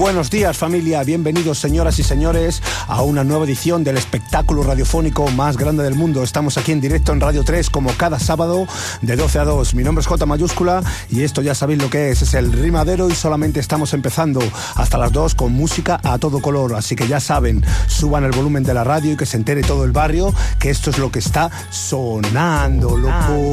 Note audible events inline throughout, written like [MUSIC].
buenos días familia, bienvenidos señoras y señores a una nueva edición del espectáculo radiofónico más grande del mundo. Estamos aquí en directo en Radio 3 como cada sábado de 12 a 2. Mi nombre es J mayúscula y esto ya sabéis lo que es, es el rimadero y solamente estamos empezando hasta las 2 con música a todo color. Así que ya saben, suban el volumen de la radio y que se entere todo el barrio que esto es lo que está sonando, loco.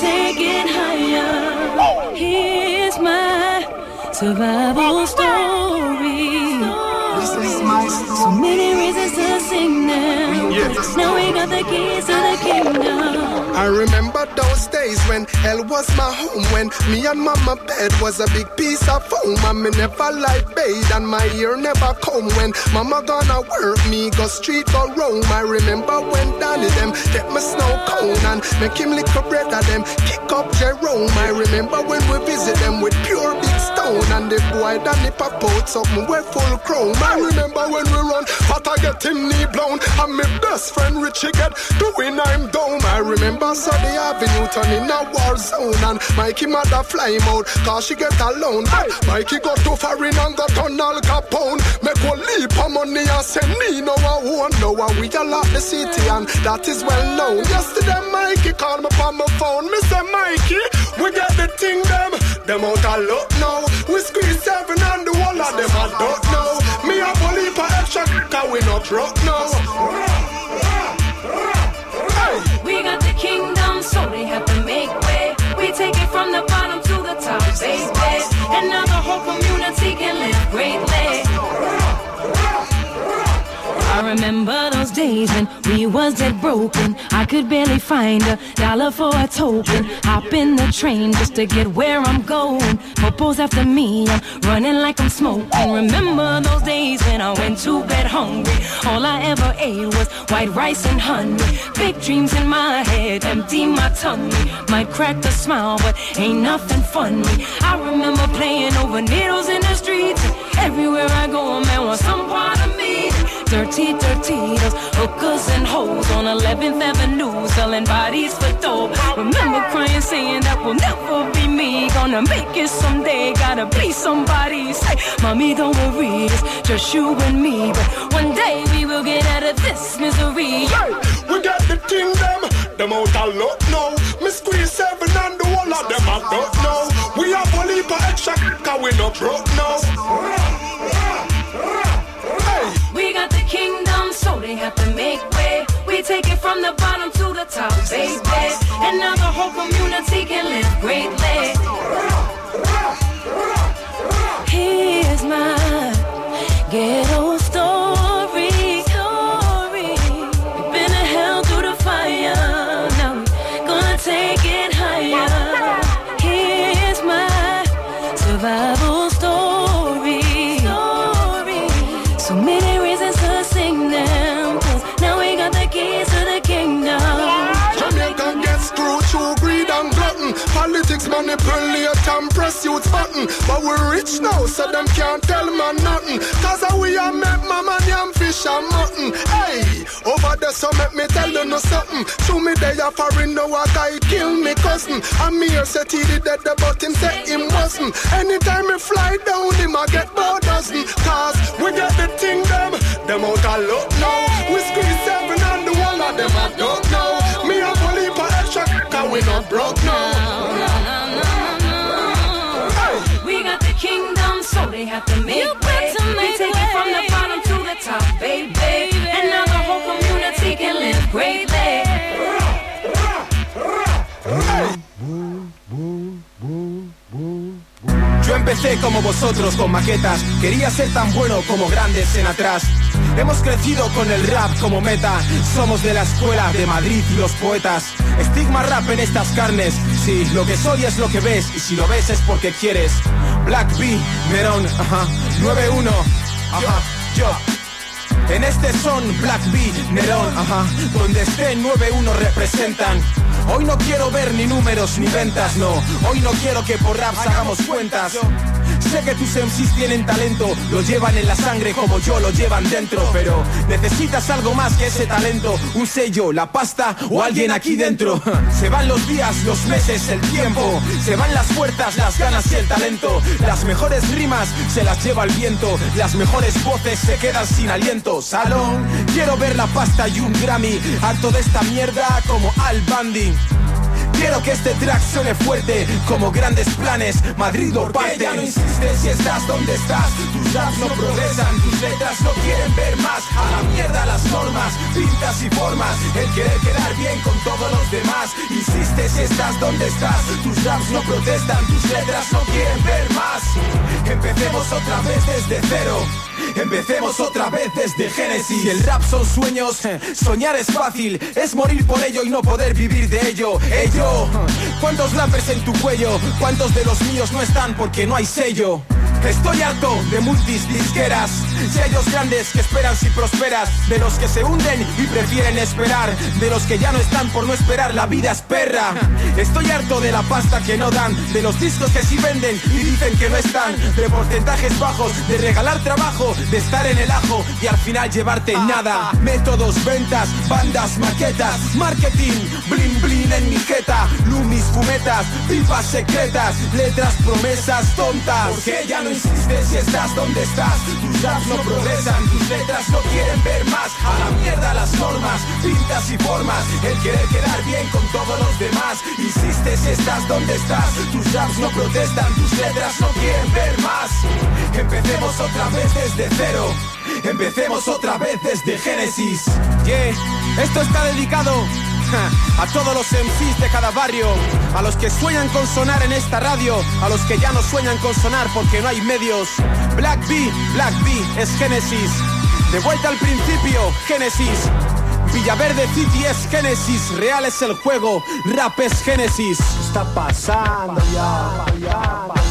take it higher. Here's my survival story. This is my So many reasons to sing now. Yes. Now we got the keys to the kingdom. I remember those days when hell was my home. When me and mama bed was a big piece of foam. And me never like bathe and my ear never come. When mama gonna work me, go street go roam. I remember when Danny them get my snow cone and make him lick up bread at them. Kick up Jerome. I remember when we visit them with pure stone. And the boy Danny pop out something we full chrome. I remember when we run, but I get him knee blown. And my best friend Richie get doing I'm down. I remember Sunday Avenue turning a war zone. And Mikey mother fly him out, cause she get alone. But Mikey got to foreign and got on Al Capone. Make one leap of money and send me no one know. And we all lock the city and that is well known. Yesterday Mikey called me on my phone. Mr. Mikey, we got the thing them. Them out of luck now. We squeeze seven and the whole of them I don't know. Me a bully for extra cause we not broke now. We got the kingdom, so they have to make way. We take it from the bottom to the top, baby. And now the whole community can live greatly. I remember those days when we was dead broken. I could barely find a dollar for a token. Hop in the train just to get where I'm going. Popo's after me, I'm running like I'm smoking. Remember those days when I went to bed hungry. All I ever ate was white rice and honey. Big dreams in my head, empty my tummy. Might crack a smile, but ain't nothing funny. I remember playing over needles in the streets. Everywhere I go, a man wants some part of me. Dirty, dirty, those hookers and hoes on 11th Avenue selling bodies for dope. Remember crying, saying that will never be me. Gonna make it someday, gotta be somebody. Say, mommy, don't worry, it's just you and me. But one day we will get out of this misery. Hey, we got the thing them, out of luck now. Me squeeze seven and the whole of them I don't know. We have a leap of extra cause we not broke now. Kingdom, so they have to make way. We take it from the bottom to the top, baby. And now the whole community can live greatly. Here's my ghetto manipulate and press youth button. But we rich now, so them can't tell man nothing. Cause we a make mama yam fish and mutton. Hey, over there, so make me tell you no something. To me, they are foreign, no a guy kill me cousin. I'm here, said he did that, but him said him wasn't. Anytime me fly down, him I get more dozen. Cause we get the thing them, them out of luck now. We squeeze seven and the one of them I don't know. Me a bully for extra, cause we not broke now. Have to make way. Empecé como vosotros con maquetas, quería ser tan bueno como grandes en atrás. Hemos crecido con el rap como meta. Somos de la escuela de Madrid y los poetas. Estigma rap en estas carnes. Sí, lo que soy es lo que ves. Y si lo ves es porque quieres. Black B, Nerón, ajá. 9-1, ajá. Yo. En este son Black B, Nerón, ajá. Donde esté 9-1 representan. Hoy no quiero ver ni números ni ventas, no. Hoy no quiero que por raps hagamos cuentas. Sé que tus MCs tienen talento, lo llevan en la sangre como yo lo llevan dentro, pero necesitas algo más que ese talento, un sello, la pasta o alguien aquí dentro. [LAUGHS] Se van los días, los meses, el tiempo, se van las puertas, las ganas y el talento. Las mejores rimas se las lleva el viento, las mejores voces se quedan sin aliento. Salón, quiero ver la pasta y un Grammy, harto de esta mierda como Al Bundy. Quiero que este track suene fuerte como grandes planes, Madrid o parte. ya no insistes si estás donde estás, tus raps no progresan, tus letras no quieren ver más. A la mierda las normas, pintas y formas, el querer quedar bien con todos los demás. Insiste si estás donde estás, tus raps no protestan, tus letras no quieren ver más. Empecemos otra vez desde cero. Empecemos otra vez desde Génesis. Si el rap son sueños, soñar es fácil. Es morir por ello y no poder vivir de ello. Ello. ¿Cuántos rappers en tu cuello? ¿Cuántos de los míos no están porque no hay sello? Estoy harto de multis disqueras, sellos grandes que esperan si prosperas, de los que se hunden y prefieren esperar, de los que ya no están por no esperar, la vida es perra. Estoy harto de la pasta que no dan, de los discos que sí venden y dicen que no están, de porcentajes bajos, de regalar trabajo, de estar en el ajo y al final llevarte nada. Métodos, ventas, bandas, maquetas, marketing, blin blin en mi jeta, lumis, fumetas, pipas secretas, letras, promesas tontas. Porque ya no insistes si estás donde estás. Tus raps no progresan, tus letras no quieren ver más. A la mierda las normas, pintas y formas. El querer quedar bien con todos los demás. Insistes si estás donde estás. Tus raps no protestan, tus letras no quieren ver más. Empecemos otra vez desde cero. Empecemos otra vez desde Génesis. Yeah, esto está dedicado [LAUGHS] a todos los MCs de cada barrio, a los que sueñan con sonar en esta radio, a los que ya no sueñan con sonar porque no hay medios. Black B, Black B es Génesis. De vuelta al principio, Génesis. Villaverde City es Génesis, real es el juego, rap es Génesis. Está pasando ya, ya, ya,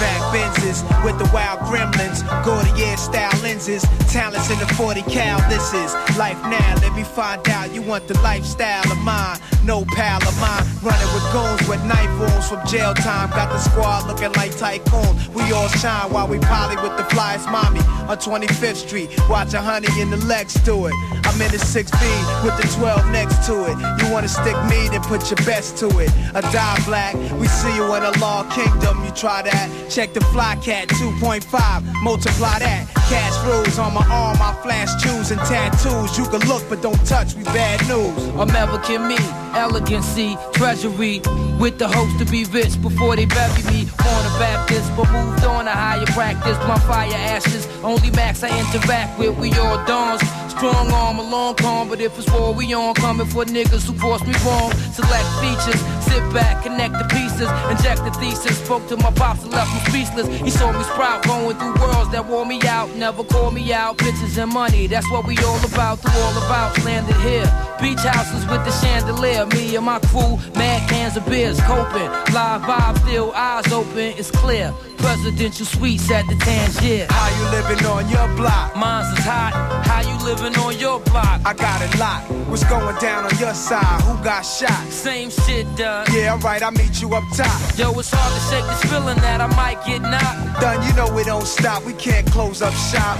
Back Benzes with the wild gremlins. Gordier style lenses. Talents in the 40 cal. This is life now. Let me find out you want the lifestyle of mine. No pal of mine. Running with goons with knife wounds from jail time. Got the squad looking like tycoon. We all shine while we poly with the flyest mommy on 25th Street. Watch a honey in the legs do it. I'm in the 6B with the 12 next to it. You wanna stick me, then put your best to it. A die black. We see you in a law kingdom. You try that. Check the fly cat 2.5, multiply that. Cash rules on my arm, I flash shoes and tattoos. You can look, but don't touch me, bad news. American me, elegancy, treasury. With the hopes to be rich before they bury me. Born a Baptist, but moved on to higher practice. My fire ashes, only max I interact with. We all dawns. Strong arm, a long calm, but if it's war, we on coming for niggas who force me wrong. Select features, sit back, connect the pieces, inject the thesis. Spoke to my pops and left him speechless. He saw me sprout, going through worlds that wore me out. Never call me out, bitches and money, that's what we all about. Through all about, landed here. Beach houses with the chandelier. Me and my crew, mad cans of beers, coping. Live vibe, still eyes open, it's clear. Presidential suites at the Tangier. How you living on your block? Mine's is hot. How you living on your block? I got it locked. What's going down on your side? Who got shot? Same shit, done. Yeah, alright, I'll meet you up top. Yo, it's hard to shake this feeling that I might get knocked. Done, you know we don't stop. We can't close up shop.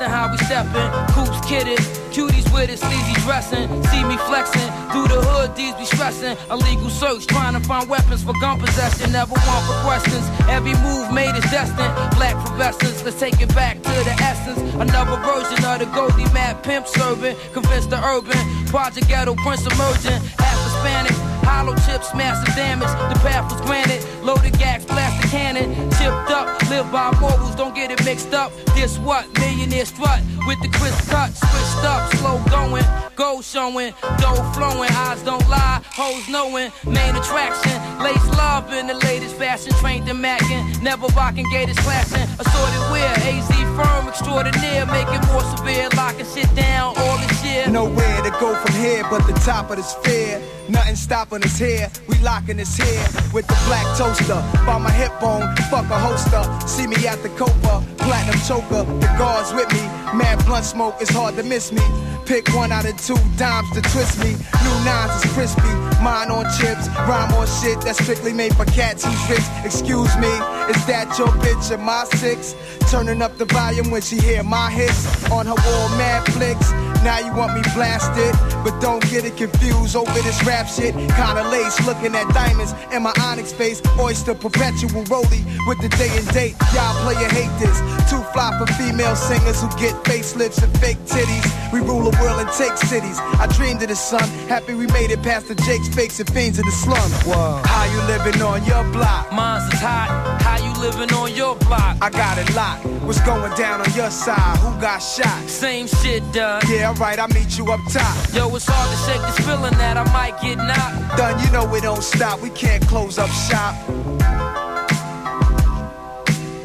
Less how we steppin'. Coops kidded. Cuties with it, sleazy dressing. See me flexing. Through the hood, these be stressing. Illegal search, trying to find weapons for gun possession. Never want for questions. Every move made is destined. Black professors, let's take it back to the essence. Another version of the Goldie Mad Pimp serving. Convinced the urban. Project Ghetto Prince emerging. Half Hispanic. Hollow chips, massive damage. The path was granted. Loaded gags, plastic cannon. Chipped up, live by morals. Don't get it mixed up. This what? Millionaire strut with the crisp cut, switched up, slow going, gold showing, dough flowing, eyes don't lie, hoes knowing, main attraction, lace love in the latest fashion, trained in macking, never rocking gators clashing, assorted wear, AZ firm extraordinaire, making more severe, locking shit down, all this shit. Nowhere to go from here but the top of the sphere. Nothing stopping us here. We locking us here with the black toaster. By my hip bone, fuck a holster. See me at the Copa, platinum choker. The guards with me. Mad blunt smoke, it's hard to miss me. Pick one out of two dimes to twist me. New nines is crispy. Mine on chips, rhyme on shit that's strictly made for cats who's rich. Excuse me, is that your bitch of my six? Turning up the volume when she hear my hits on her wall, mad flicks. Now you want me blasted, but don't get it confused over this rap shit. Kinda lace, looking at diamonds in my onyx face. Oyster perpetual rollie with the day and date. Y'all player hate this. Too fly for female singers who get facelifts and fake titties. We rule the world and take cities. I dreamed of the sun. Happy we made it past the Jakes, fakes, and fiends in the slum. Whoa. How you living on your block? Mine's is hot. How you living on your block? I got it locked. What's going down on your side? Who got shot? Same shit, done. Yeah, alright, I'll meet you up top. Yo, it's hard to shake this feeling that I might get knocked. Done, you know we don't stop. We can't close up shop.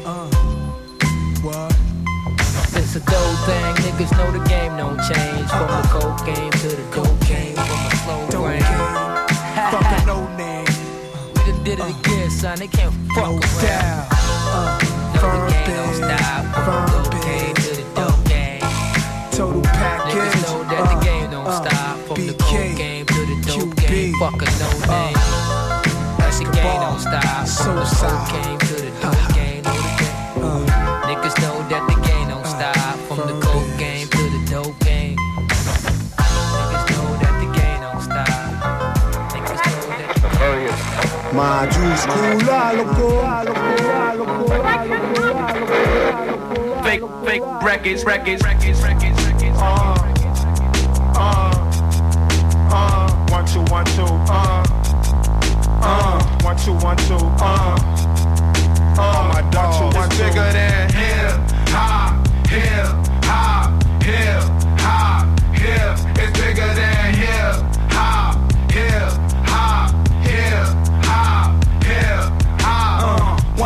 Uh, what? It's a dope thing, niggas know the game don't change. From the cocaine to the cocaine, from a slow brain. game. Fucking no name. We done did it again, son. They can't fuck No around. doubt. Uh, No, firm the game don't stop. From the cocaine biz. to the dope game. Total package. Niggas know that the Uh, game don't uh, stop. Fuck a no name. That the game don't stop. From the Suicide. cocaine to the dope game. Know the game. Uh, Niggas know that the game don't stop. From the coke biz. game to the dope game. Niggas know that the game don't stop. Niggas know that the game Mayúscula, loco. Fake, fake records, records, records, records, records. Uh, uh, uh, one, two, one, two, uh, uh, one, two, one, two, uh, uh, my dog, one, two, bigger than hip hop, hip hop, hip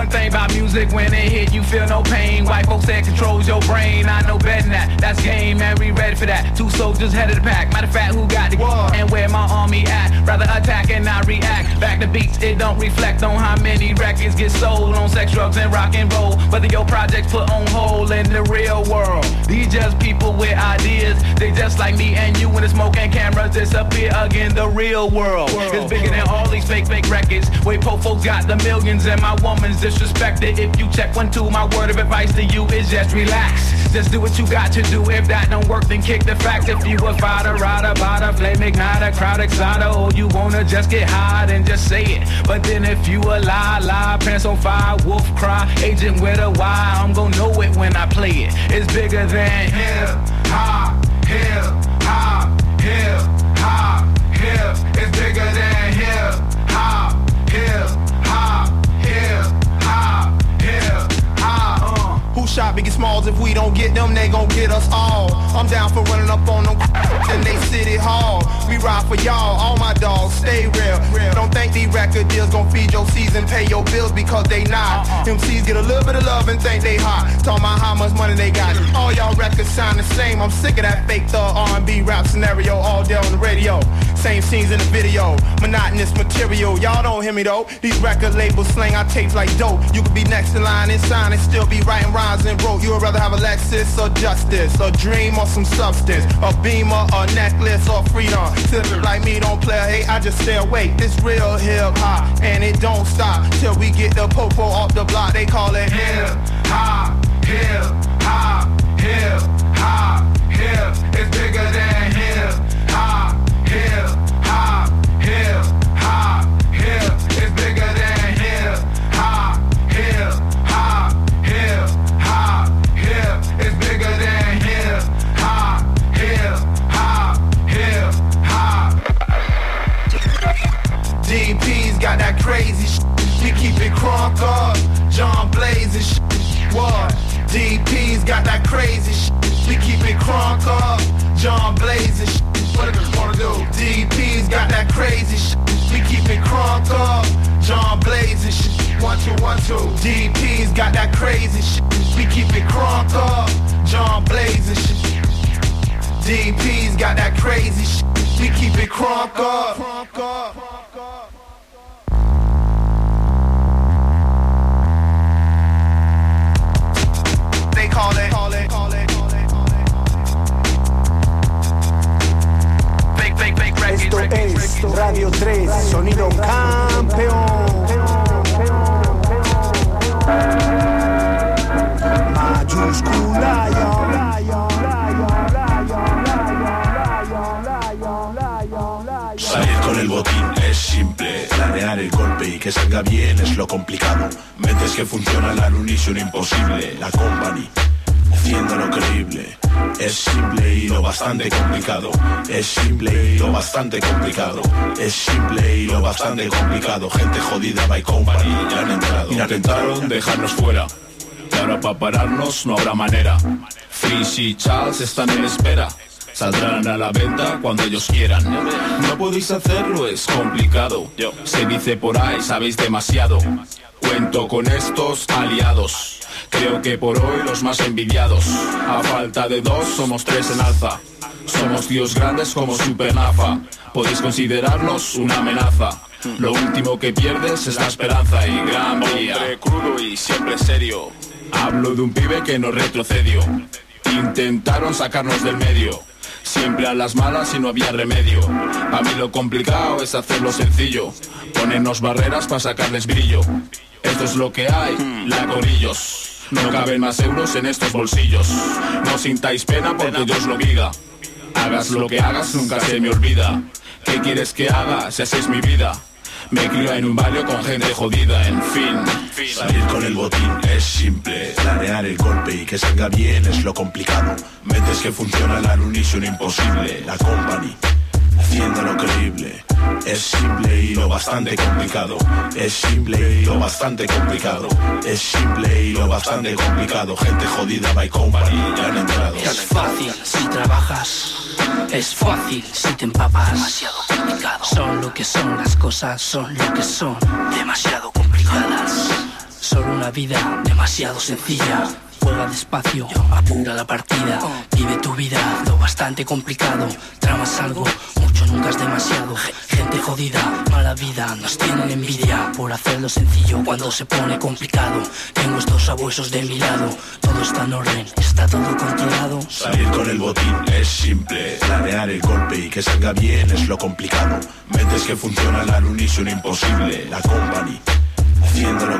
one thing about music, when it hit, you feel no pain. White folks that controls your brain. I know better than that. That's game, man. We ready for that. Two soldiers head of the pack. Matter of fact, who got the war and where my army at? Rather attack and not react. Back to beats, it don't reflect on how many records get sold on sex, drugs, and rock and roll. Whether your projects put on hold in the real world. These just people with ideas. They just like me and you when the smoke and cameras disappear again. The real world is bigger than all these fake, fake records. Way po folks got the millions and my woman's disrespected. If you check one, two, my word of advice to you is just relax. Just do what you got to do. If that don't work, then kick the facts. If you a fighter, rider, bada, flame igniter, crowd exciter, or you wanna just get high, then just say it. But then if you a lie, lie, pants on fire, wolf cry, agent with a why, I'm gonna know it when I play it. It's bigger than hip hop, hip hop, hip hop, hip. It's bigger than hip hop, hip Who shot Biggie Smalls? If we don't get them, they gon' get us all. I'm down for running up on them [LAUGHS] in they city hall. We ride for y'all, all my dogs, stay real. Don't think these record deals gon' feed your season, pay your bills because they not. MCs get a little bit of love and think they hot. Talking about how much money they got. All y'all records sound the same. I'm sick of that fake thug R&B rap scenario all day on the radio. Same scenes in the video, monotonous material. Y'all don't hear me though. These record labels slang our tapes like dope. You could be next in line and sign and still be writing rhymes and wrote. You would rather have a Lexus or justice, a dream or some substance, a beamer, a necklace or freedom. Sipping like me don't play, hey, I just stay awake. It's real hip hop and it don't stop till we get the popo off the block. They call it hip hop, hip hop, hip hop, hip. It's bigger than hip up. John Blaze and shit. What? DP's got that crazy shit. We keep it crunk up. John blazing shit. What niggas wanna do? DP's got that crazy shit. We keep it crunk up. John blazing shit. One, two, one, two. DP's got that crazy shit. We keep it crunk up. John blazing shit. DP's got that crazy shit. We keep it crunk up. They call Esto Radio 3, sonido campeón. campeón. Planear el golpe y que salga bien es lo complicado. Mentes que funcionan al unísono imposible, la company, haciéndolo creíble. Es simple y lo bastante complicado. Es simple y lo bastante complicado. Es simple y lo bastante complicado. Gente jodida by company, ya han entrado. Intentaron dejarnos fuera. Y ahora para pararnos no habrá manera. Fish y Charles están en espera. Saldrán a la venta cuando ellos quieran. No podéis hacerlo, es complicado. Se dice por ahí, sabéis demasiado. Cuento con estos aliados. Creo que por hoy los más envidiados. A falta de dos, somos tres en alza. Somos tíos grandes como Supernafa. Podéis considerarnos una amenaza. Lo último que pierdes es la esperanza y gran vía. crudo y siempre serio. Hablo de un pibe que no retrocedió. Intentaron sacarnos del medio. Siempre a las malas y no había remedio. A mí lo complicado es hacerlo sencillo. Ponernos barreras para sacarles brillo. Esto es lo que hay, la gorillos. No caben más euros en estos bolsillos. No sintáis pena porque Dios lo diga. Hagas lo que hagas, nunca se me olvida. ¿Qué quieres que haga si así es mi vida? Me crio en un barrio con gente jodida, en fin. Salir con el botín es simple, planear el golpe y que salga bien es lo complicado. Mentes que funcionan al unísono imposible, la company, haciéndolo creíble. Es simple y lo bastante complicado. Es simple y lo bastante complicado. Es simple y lo bastante complicado. Gente jodida by company, ya han entrado. Es fácil si trabajas. Es fácil si te empapas. Demasiado complicado. Son lo que son las cosas, son lo que son. Demasiado complicadas. Solo una vida demasiado sencilla. Juega despacio, apura la partida. Vive tu vida, lo bastante complicado. Tramas algo, mucho nunca es demasiado. Gente jodida, mala vida, nos tienen envidia por hacerlo sencillo cuando se pone complicado. Tengo estos sabuesos de mi lado, todo está en orden, está todo controlado. Salir con el botín es simple, planear el golpe y que salga bien es lo complicado. Mentes que funcionan al unísono imposible, la company, haciéndolo.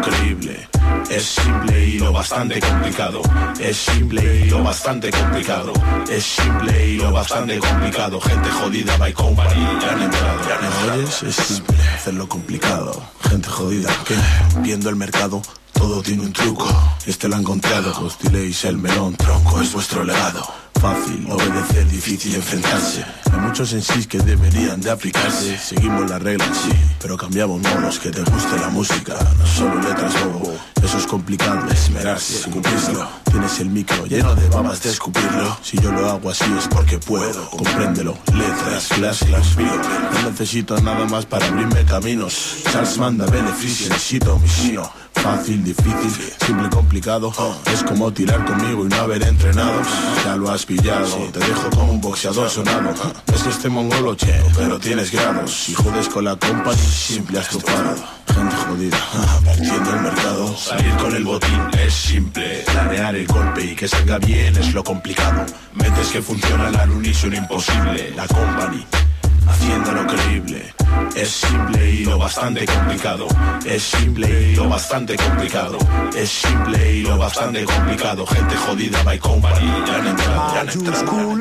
Es simple y lo bastante complicado. Es simple y lo bastante complicado. Es simple y lo bastante complicado. Gente jodida by company, ya han entrado. Ya han entrado. Es simple, hacerlo complicado. Gente jodida, que viendo el mercado, todo tiene un truco. Este lo ha encontrado, hostiléis el melón, tronco, es vuestro legado. Fácil, obedecer, difícil enfrentarse. Hay muchos en sí que deberían de aplicarse. Seguimos las reglas, sí, pero cambiamos modos. Que te guste la música, no solo letras bobo. Eso es complicado, esmerarse, cumplirlo. Tienes el micro lleno de babas de escupirlo. Si yo lo hago así es porque puedo, compréndelo. Letras, clásicos, mío. No necesito nada más para abrirme caminos. Charles manda beneficio, necesito misión. Fácil, difícil, simple, complicado. Es como tirar conmigo y no haber entrenado. Ya lo has pillado, te dejo como un boxeador sonado. Es que este mongolo che, pero tienes grados. Si jodes con la company, simple has topado. Gente jodida, [LAUGHS] partiendo el mercado. Salir con el botín es simple, planear el golpe y que salga bien es lo complicado. Mentes que funcionan al unísono imposible, la company, haciéndolo creíble. Es simple y lo bastante complicado. Es simple y lo bastante complicado. Es simple y lo bastante complicado. Gente jodida by company, ya han entrado, ya han entrado.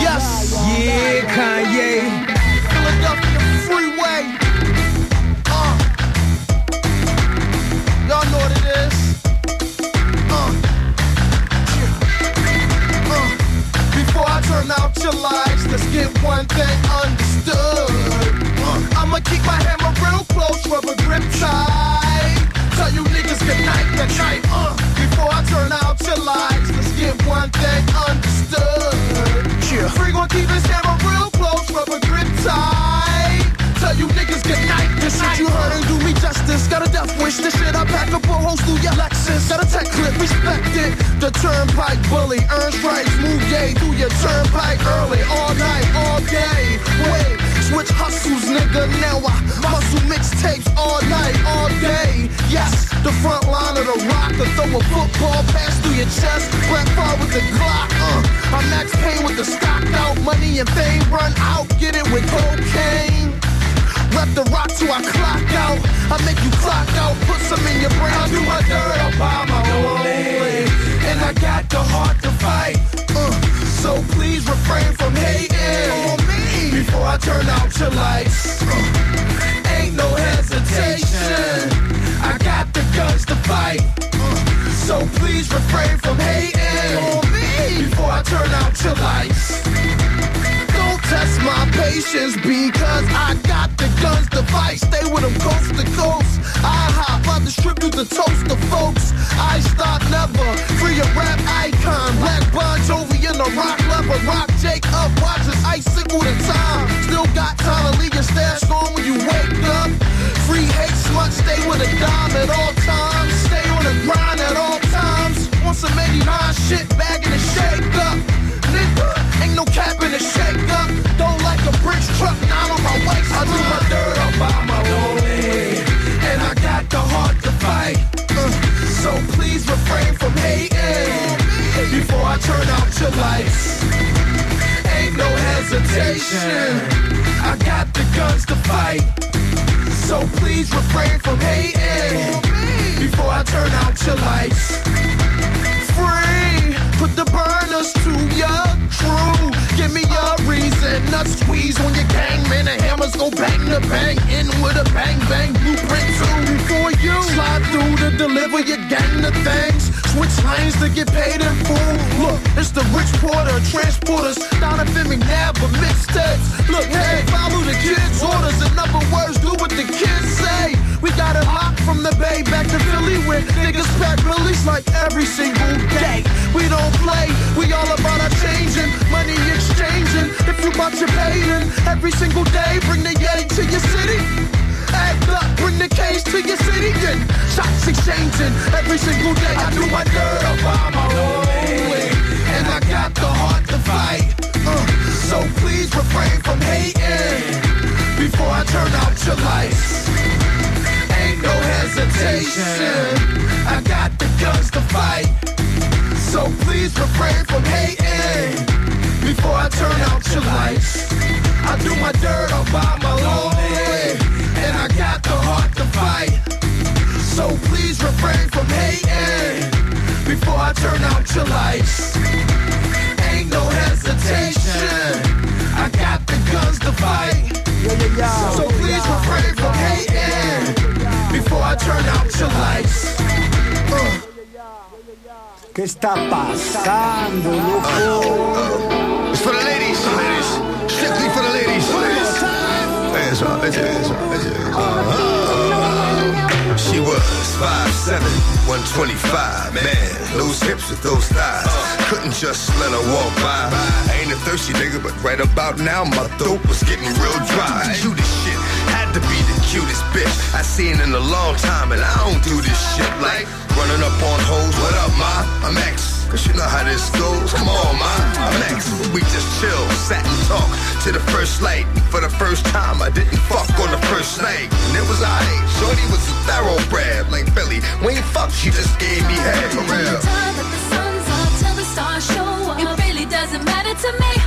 Yes, yeah, Kanye. Philadelphia Freeway. Uh. Y'all know what it is. I turn out your lights, Let's get one thing understood. I'ma keep my hammer real close, rubber grip tight. Tell you niggas good night, good night. Uh, before I turn out your lights, let's get one thing understood. Yeah. Free gon' keep this hammer real close, rubber grip tight. Tell you niggas good night, good night. Shit you uh. heard and do me justice. Gotta wish the shit I pack up will host through your Lexus. Got a tech clip, respect it. The turnpike bully, earn strikes. move gay, through your turnpike early, all night, all day. Wait, switch hustles, nigga. Now I hustle mixtapes all night, all day. Yes, the front line of the rock to throw a football pass through your chest. Black fire with the clock, uh. I'm Max Payne with the stock out. Money and fame run out. Get it with cocaine. Rep the rock till I clock out. I make you clock out, put some in your brain. I do my dirt by my own way. And I got the heart to fight. Uh, so please refrain from hating on me before I turn out your lights. Uh, ain't no hesitation. I got the guns to fight. Uh, so please refrain from hating on me before I turn out your lights test my patience because I got the guns to fight. Stay with them coast to coast. I hop, I distribute the toast to folks. I stop never. Free a rap icon. Black Bon Jovi in the rock level. Rock Jake up, watch his icicle the time. Still got time to leave your stash on when you wake up. Free hate smut, stay with a dime at all times. Stay on the grind at all times. Want some 89 shit, bagging the shake up. Ain't no cap in the shake truck, not on my waist. I do my dirt up by my way. And I got the heart to fight. Uh, so please refrain from hating before I turn out your lights. Ain't no hesitation. I got the guns to fight. So please refrain from hating before I turn out your lights. Free, put the burners to your crew. Give me a reason, not squeeze on your gang, man. The hammers go bang to bang, in with a bang bang blueprint two before you slide through to deliver your gang the things. Switch lanes to get paid in full. Look, it's the rich porter, transporters, at Femi never mixtapes. Look, hey, follow the kids' orders. In other words, do what the kids say. We got it locked from the bay back to Philly where niggas pack millies like every single day. We don't play, we all about our changing, money exchanging. If you bought your paying every single day, bring the yay to your city. Act up, bring the case to your city and shots exchanging every single day. I do my dirt up by my own way, and I got the heart to fight. Uh, so please refrain from hating before I turn out your lights. Ain't no hesitation. I got the guns to fight. So please refrain from hating before I turn out your lights. I do my dirt all by my way, and I got the heart to fight. So please refrain from hating before I turn out your lights. Ain't no hesitation. I got the guns to fight. So please refrain from hating before I turn out your lights. Uh. ¿Qué está pasando, loco? It's for the ladies. ladies. Strictly for the ladies. Up, hands up, hands up, hands. She was 5'7", 125, man. Those hips with those thighs. Couldn't just let her walk by. I ain't a thirsty nigga, but right about now, my throat was getting real dry. You this shit cutest bitch I seen in a long time, and I don't do this shit like running up on hoes. What up, ma? I'm X. Cause you know how this goes. Come on, ma. I'm X. We just chill, sat and talk to the first light. For the first time, I didn't fuck on the first night. And it was alright. Shorty was a thoroughbred, like Billy. We ain't fuck, she just gave me head for real. Stars show up. It really doesn't matter to me.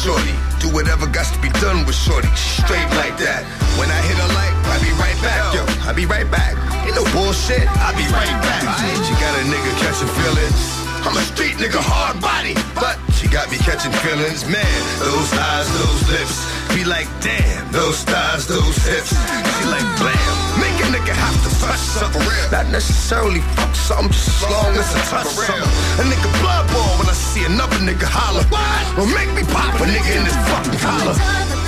Shorty. Do whatever got to be done with Shorty, straight like that. When I hit a light, I be right back, yo. I be right back. Ain't no bullshit, I be right back. She got a nigga catching feelings. I'm a street nigga, hard body, but she got me catching feelings. Man, those eyes, those lips, be like, damn, those thighs, those hips. She like, blam, make a nigga have to touch something. Not necessarily fuck something, just as long as I touch something. A nigga blood ball when I see another nigga holler. What? Well, make me pop a nigga in this fucking collar.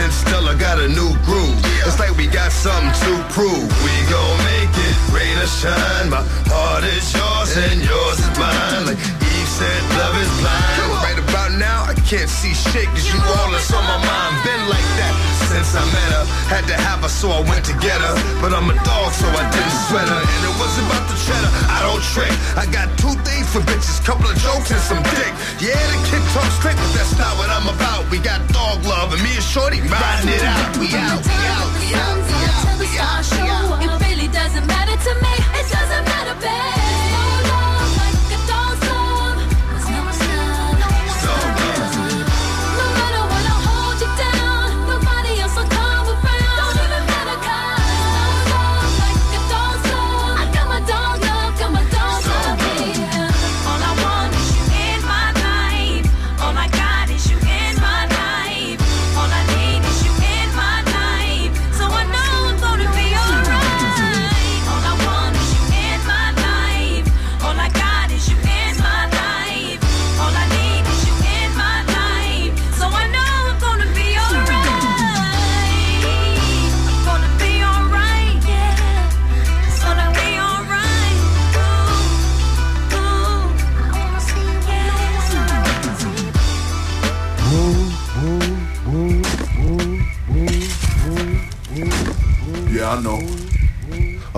Since still I got a new groove. It's like we got something to prove. We gon' make it, rain or shine. My heart is yours and yours is mine. Like Eve said, love is blind. Right about now, I can't see shit cause you all I met her. Had to have her so I went to get her. But I'm a dog so I didn't sweat her. And it was about the cheddar, I don't trick. I got two things for bitches, couple of jokes and some dick. Yeah, the kick talk straight, but that's not what I'm about. We got dog love and me and Shorty riding it out. We out, we out, we out, we out, we out, we out. It really doesn't matter to me. It doesn't matter, babe.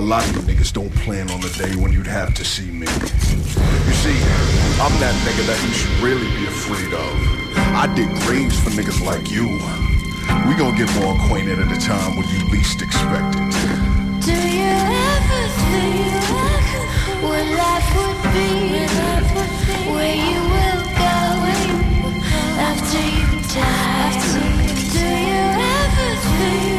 Lot of you niggas don't plan on the day when you'd have to see me. You see, I'm that nigga that you should really be afraid of. I dig graves for niggas like you. We gonna get more acquainted at a time when you least expect it. Do you ever think what life would be? Where you will go after you die? Do you ever think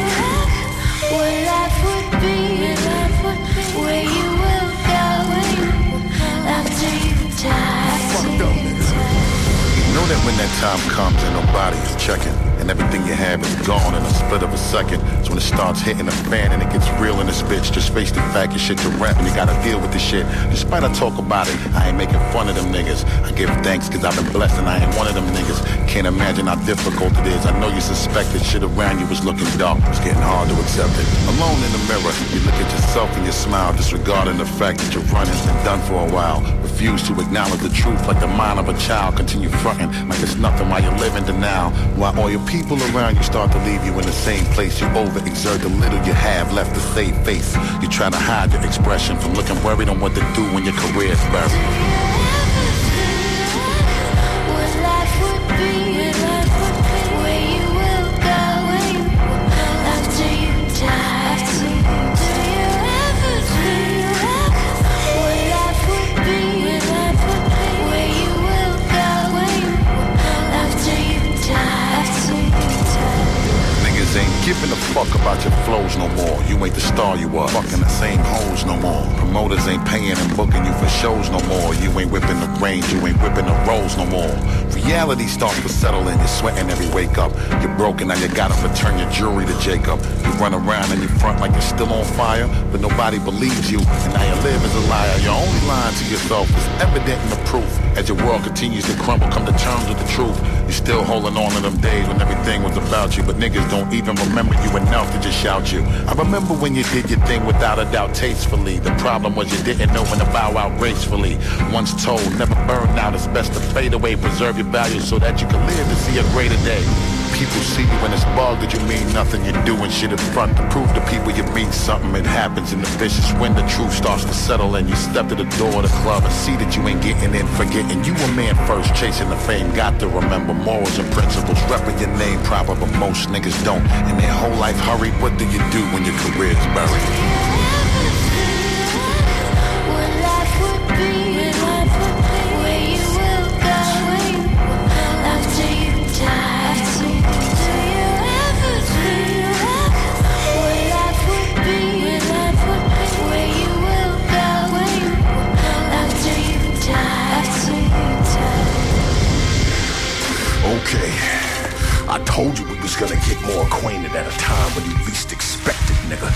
Know that when that time comes and nobody is checking, and everything you have is gone in a split of a second. When it starts hitting the fan and it gets real in this bitch, just face the fact your shit to rap and you gotta deal with the shit. Despite I talk about it, I ain't making fun of them niggas. I give thanks cause I've been blessed and I ain't one of them niggas. Can't imagine how difficult it is. I know you suspected shit around you was looking dark. It's getting hard to accept it. Alone in the mirror, you look at yourself and you smile, disregarding the fact that your run has been done for a while. Refuse to acknowledge the truth like the mind of a child. Continue fronting like it's nothing while you're living the now. While all your people around you start to leave you in the same place. You overexert the little you have left to save face. You try to hide your expression from looking worried on what to do when your career's buried. Giving a fuck about your flows no more. You ain't the star you are. Fucking the same hoes no more. Promoters ain't paying and booking you for shows no more. You ain't whipping the range, you ain't whipping the rolls no more. Reality starts to settle in. You're sweating every wake up. You're broken, now you gotta return your jewelry to Jacob. You run around and you front like you're still on fire, but nobody believes you. And now you live as a liar. Your only lying to yourself is evident in the proof. As your world continues to crumble, come to terms with the truth. You're still holding on to them days when everything was about you, but niggas don't even remember you enough to just shout you. I remember when you did your thing without a doubt tastefully. The problem was you didn't know when to bow out gracefully. Once told, never burn out. It's best to fade away, preserve your values so that you can live to see a greater day. People see you when it's bugged that you mean nothing. You're doing shit in front to prove to people you mean something. It happens in the vicious when the truth starts to settle and you step to the door of the club and see that you ain't getting in, forgetting you a man first, chasing the fame. Got to remember morals and principles, repping your name proper, but most niggas don't. And their whole life hurried. What do you do when your career's buried? I told you we was gonna get more acquainted at a time when you least expected, nigga.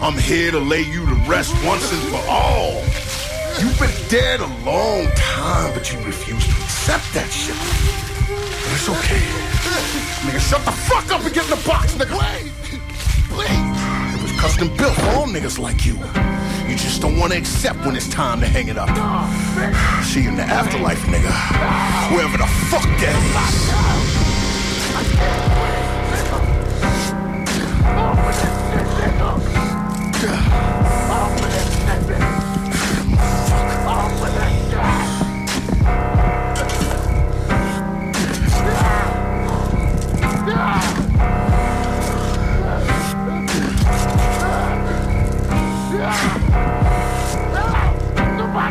I'm here to lay you to rest once and for all. You've been dead a long time, but you refuse to accept that shit. But it's okay. Nigga, shut the fuck up and get in the box, nigga. Please. It was custom built for all niggas like you. You just don't want to accept when it's time to hang it up. See you in the afterlife, nigga. Wherever the fuck that is.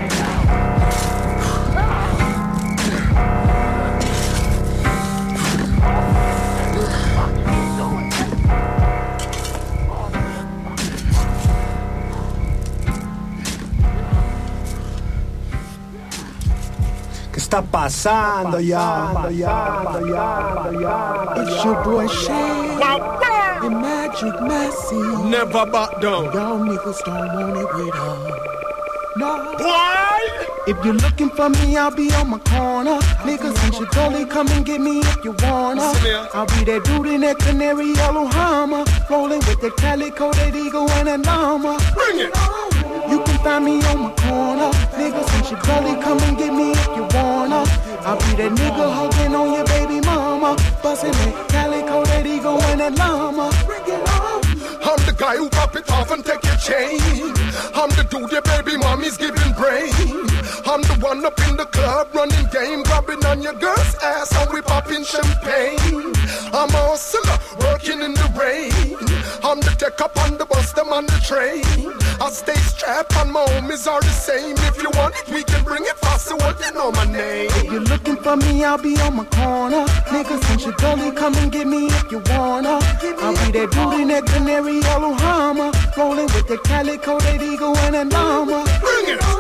¿Qué está pasando ya? It's your boy Shane. The Magic Massey. Never back down. Y'all niggas don't want it with us. No. Why? If you're looking for me, I'll be on my corner. Niggas and should totally come and get me if you wanna. I'll be that dude in that canary yellow Hummer. Rolling with that calico, that eagle, and that llama. Bring it! You can find me on my corner. Niggas since should totally come and get me if you wanna. I'll be that nigga hugging on your baby mama. Bustin' that calico, that eagle, and that llama. Bring it. I'm the guy who pop it off and take your chain. I'm the dude your baby mommy's giving brain. I'm the one up in the club running game, grabbing on your girl's ass and we popping champagne. I'm a hustler working in the rain. I'm the tech up on the bus, them on the train. I stay strapped and my homies are the same. If you want it, we can bring it faster. What you know my name? If you're looking for me, I'll be on my corner. Niggas should gully come and get me if you wanna. I'll be that dude in that canary yellow Hummer. Rolling with the calico, that eagle, and that llama. Bring it!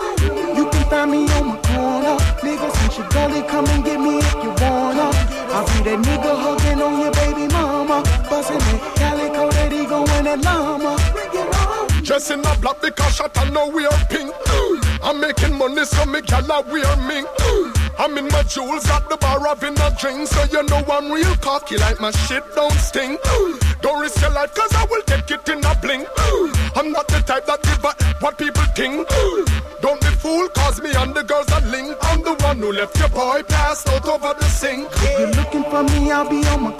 You can find me on my corner. Niggas should gully come and get me if you wanna. I'll be that nigga hugging on your baby mama. Bustin' that calico, that eagle, and that llama. Bring it on. Dress in a black because shot I know we are pink. I'm making money so me gala wear mink. I'm in my jewels at the bar having a drink So you know I'm real cocky like my shit don't sting Don't risk your life cause I will take it in a blink I'm not the type that give a what people think Don't be fooled cause me and the girls are linked I'm the one who left your boy passed out over the sink If you're looking for me, I'll be on my.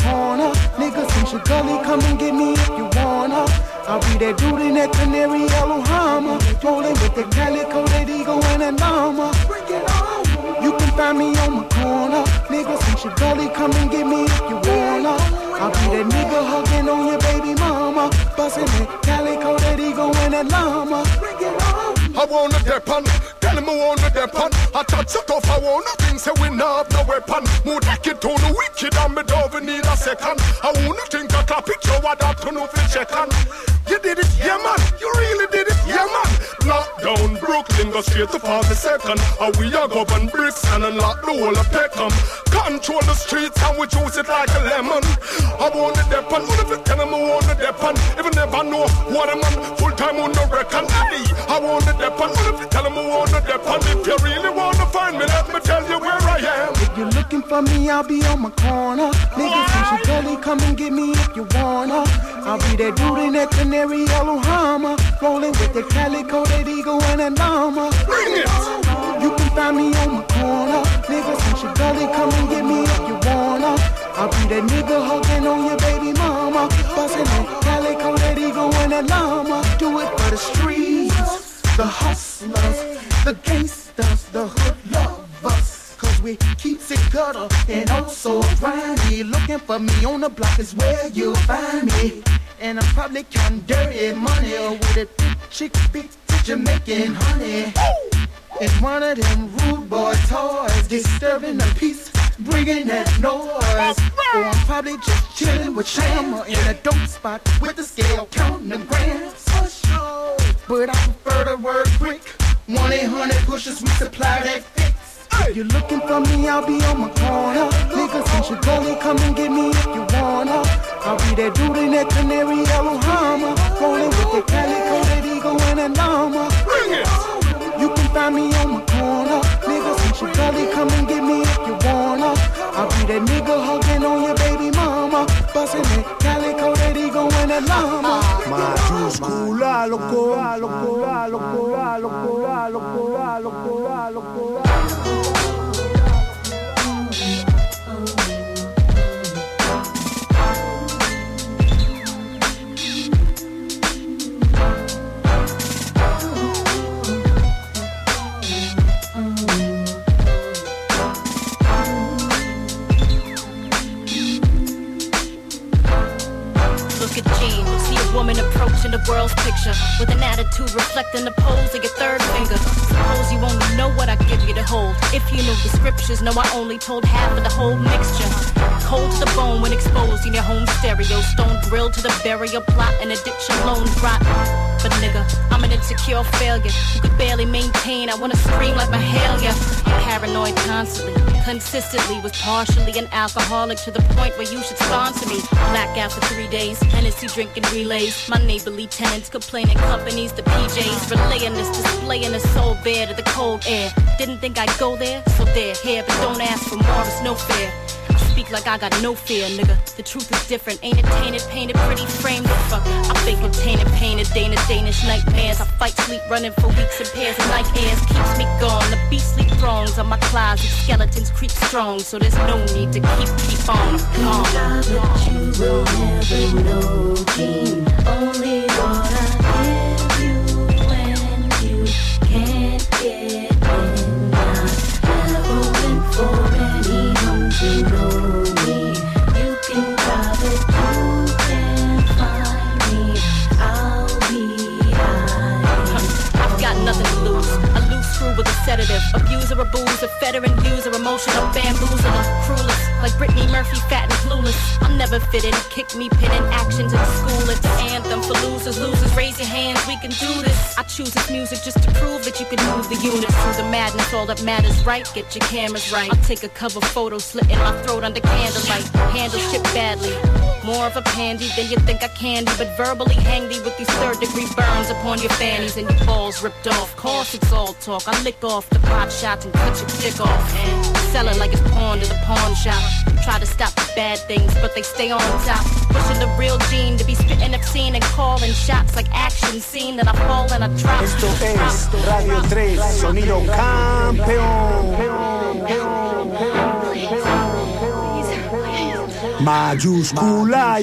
Niggas your gully, come and get me if you wanna. I'll be that dude in that canary yellow Hummer. Rolling with the calico, that eagle, and that llama. On. You can find me on my corner. Niggas in your gully, come and get me if you wanna. I'll be that nigga hugging on your baby mama. Bustin' that calico, that eagle, and that llama. On. I wanna depend. Tell him I wanna depend. I touch it off, I wanna think say we not have no weapon. Move like it to the wicked and me don't even need a second. I wanna think I clap it, you what that to know for second. You did it, yeah man. You really did it, yeah man. Lockdown Brooklyn, go straight to 42nd. And we are govern bricks and unlock the whole of Peckham. Control the streets and we juice it like a lemon. I wanna depend. What if you tell him I wanna depend? If you never know what I'm on, full time on the reckon. Hey, I wanna depend. What if you tell him I wanna depend? If you really wanna find me, let me tell you where I am. If you're looking for me, I'll be on my corner. Niggas your gully, come and get me if you wanna. I'll be that dude in that canary yellow hammer, Rolling with the calico, that eagle, and that llama. Bring it! You can find me on my corner. Niggas in your gully, come and get me if you wanna. I'll be that nigga hugging on your baby mama. Bustin' that calico, that eagle, and that llama. Do it for the streets, the hustlers, the gangsters, the hood lovers. Cause we keeps it gutter and also grimy. Looking for me on the block is where you'll find me. And I'm probably counting dirty money with a thick chick, big Jamaican honey. And one of them rude boy toys disturbing the peace, bringing that noise. Or I'm probably just chilling with Shammer in a dope spot with the scale counting the grams. But I prefer the word brick. 1 800 pushes, we supply that. If you're looking for me, I'll be on my corner. Niggas in gully, come and get me if you wanna. I'll be that dude in that canary yellow Hummer. Rolling with the calico, that eagle, and that llama. Bring it! You can find me on my corner. Niggas in gully, come and get me if you wanna. I'll be that nigga hugging on your baby mama. Bustin' that calico that ego and that llama. Mayúscula, loco, loco, loco, loco, loco, loco, loco. Look woman approaching the world's picture with an attitude reflecting the pose of your third finger. Suppose you only know what I give you to hold. If you know the scriptures, know I only told half of the whole mixture. Cold to the bone when exposed in your home stereo. Stone grilled to the burial plot and addiction loans rot. But nigga, I'm an insecure failure who could barely maintain. I wanna scream like Mahalia. I'm paranoid constantly, consistently. Was partially an alcoholic to the point where you should sponsor me. Blackout for three days, Hennessy drinking relays. My neighborly tenants complaining companies, the PJs. Relaying this, displaying a soul bare to the cold air. Didn't think I'd go there, so there, here, but don't ask for more, it's no fair. Speak like I got no fear, nigga. The truth is different. Ain't it tainted, painted, pretty framed? Fuck, I fake obtained, painted, Dana, Danish nightmares. I fight, sleep, running for weeks in pairs of night airs. Keeps me gone. The beastly throngs on my closet. Skeletons creep strong, so there's no need to keep, keep on. Gone. you will never know, Gene. Only sedative. Abuser, abuser, fettering user, emotional bamboozler. Cruelest, like Brittany Murphy, fat and clueless. I'm never fitting. Kick me, pinning actions the school. It's the anthem for losers. Losers, raise your hands, we can do this. I choose this music just to prove that you can move the units through the madness. All that matters, right? Get your cameras right. I'll take a cover photo, slit in my throat under candlelight. Handle shit badly. More of a pandy than you think I candy, but verbally handy with these third degree burns upon your fannies and your balls ripped off. Course it's all talk. I lick off the pot shots and cut your dick off. And sell it like it's pawned to the pawn shop. Try to stop the bad things, but they stay on top. Pushing the real gene to be spitting obscene and calling shots like action scene. Then I fall and I drop. Esto es Radio 3, sonido campeón. Mayúscula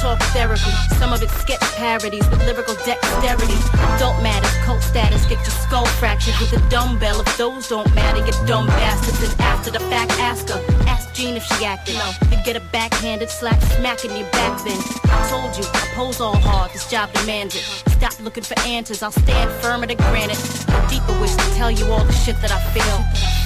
talk therapy, some of it's sketch parodies with lyrical dexterity. Adult matters, cult status, get your skull fractured with a dumbbell. If those don't matter, you dumb bastards. And after the fact, ask her. Ask Jean if she acted. You get a backhanded slap, smacking your back then. I told you, I pose all hard, this job demands it. Stop looking for answers, I'll stand firm at a granite. A deeper wish to tell you all the shit that I feel.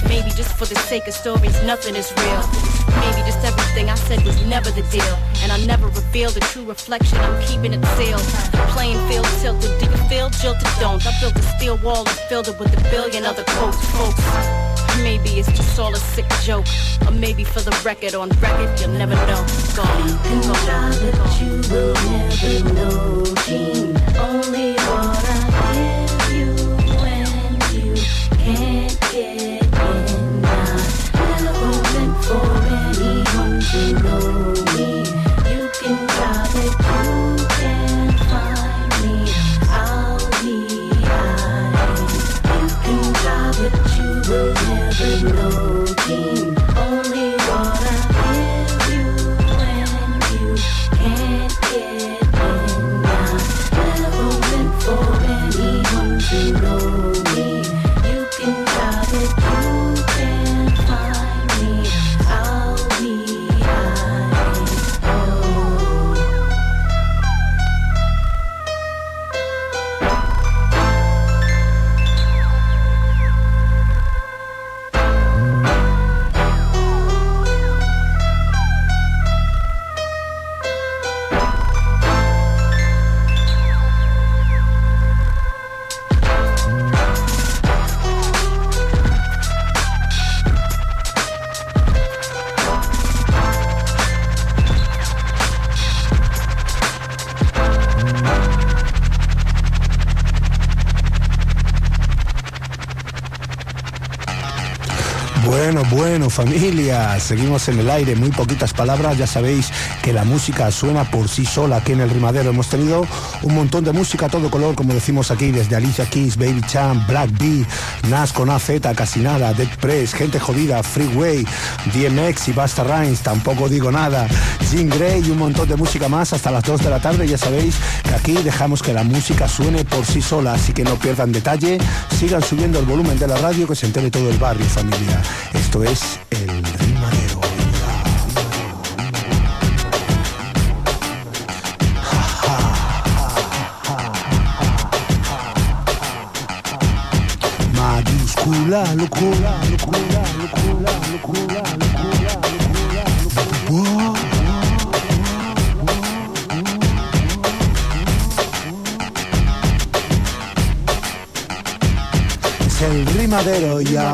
Maybe just for the sake of stories, nothing is real. Maybe just everything I said was never the deal. And I never revealed the true reflection, I'm keeping it sealed. The playing field tilted, do you feel jilted? Don't. I built a steel wall and filled it with a billion other quotes, folks. Maybe it's just all a sick joke. Or maybe for the record, on record, you'll never know. Gone. Try, but you will never know, Gene. Only what I give you when you can't get Bueno, bueno, familia, seguimos en el aire, muy poquitas palabras, ya sabéis que la música suena por sí sola aquí en el Rimadero. Hemos tenido un montón de música todo color, como decimos aquí, desde Alicia Keys, Baby Chan, Black B, Nas con AZ, casi nada, Dead Press, Gente Jodida, Freeway, DMX y Basta Rhymes, tampoco digo nada, Jean Grey y un montón de música más hasta las 2 de la tarde. Ya sabéis que aquí dejamos que la música suene por sí sola, así que no pierdan detalle, sigan subiendo el volumen de la radio, que se entere todo el barrio, familia. Esto es el rimadero. Mayúscula, locura, locura, locura, locura, locura. Es el rimadero ya.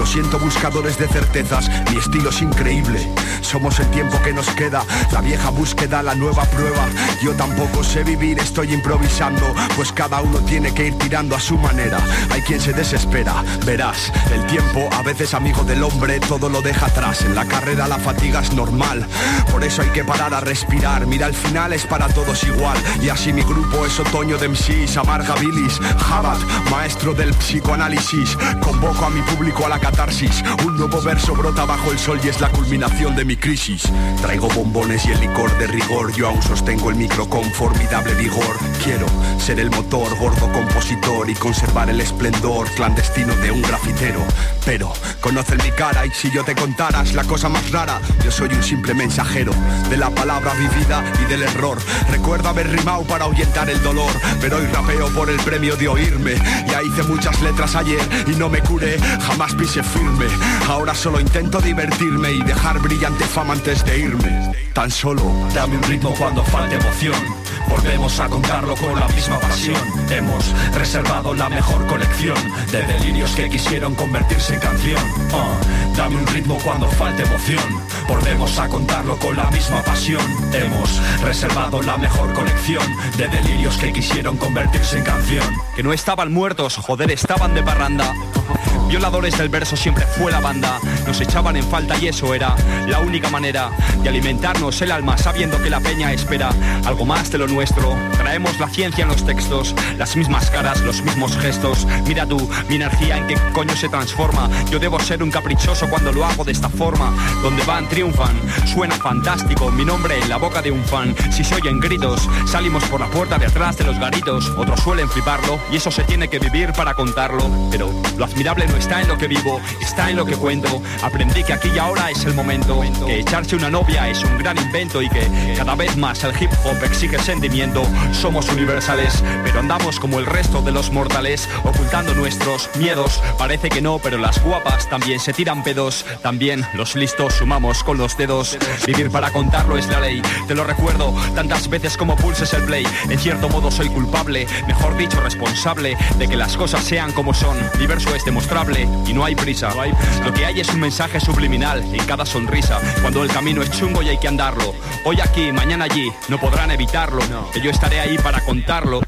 Lo siento, buscadores de certezas. Mi estilo es increíble. Somos el tiempo que nos queda. La vieja búsqueda, la nueva prueba. Yo tampoco sé vivir, estoy improvisando. Pues cada uno tiene que ir tirando a su manera. Hay quien se desespera. Verás, el tiempo, a veces amigo del hombre, todo lo deja atrás. En la carrera la fatiga es normal. Por eso hay que parar a respirar. Mira, al final es para todos igual. Y así mi grupo es otoño de MCs, amarga bilis. Jabat, maestro del psicoanálisis. Convoco a mi público a la Un nuevo verso brota bajo el sol y es la culminación de mi crisis. Traigo bombones y el licor de rigor. Yo aún sostengo el micro con formidable vigor. Quiero ser el motor, gordo compositor y conservar el esplendor clandestino de un grafitero. Pero conocen mi cara y si yo te contaras la cosa más rara, yo soy un simple mensajero de la palabra vivida y del error. Recuerdo haber rimado para ahuyentar el dolor, pero hoy rapeo por el premio de oírme. Ya hice muchas letras ayer y no me curé, jamás Ahora solo intento divertirme y dejar brillante fama antes de irme. Tan solo Dame un ritmo cuando falte emoción. Volvemos a contarlo con la misma pasión. Hemos reservado la mejor colección de delirios que quisieron convertirse en canción. Uh, dame un ritmo cuando falte emoción. Volvemos a contarlo con la misma pasión. Hemos reservado la mejor colección de delirios que quisieron convertirse en canción. Que no estaban muertos, joder, estaban de parranda. Violadores del verso siempre fue la banda. Nos echaban en falta y eso era la única manera de alimentarnos el alma sabiendo que la peña espera algo más de lo Traemos la ciencia en los textos, las mismas caras, los mismos gestos. Mira tú, mi energía en qué coño se transforma. Yo debo ser un caprichoso cuando lo hago de esta forma. Donde van, triunfan. Suena fantástico, mi nombre en la boca de un fan. Si se oyen gritos, salimos por la puerta de atrás de los garitos. Otros suelen fliparlo y eso se tiene que vivir para contarlo. Pero lo admirable no está en lo que vivo, está en lo que cuento. Aprendí que aquí y ahora es el momento. Que echarse una novia es un gran invento y que cada vez más el hip hop exige sentimiento. Somos universales, pero andamos como el resto de los mortales, ocultando nuestros miedos. Parece que no, pero las guapas también se tiran pedos. También los listos sumamos con los dedos. Vivir para contarlo es la ley. Te lo recuerdo tantas veces como pulses el play. En cierto modo soy culpable, mejor dicho responsable, de que las cosas sean como son. Mi verso es demostrable y no hay prisa. Lo que hay es un mensaje subliminal en cada sonrisa. Cuando el camino es chungo y hay que andarlo. Hoy aquí, mañana allí, no podrán evitarlo. Que yo estaré ahí para contarlo.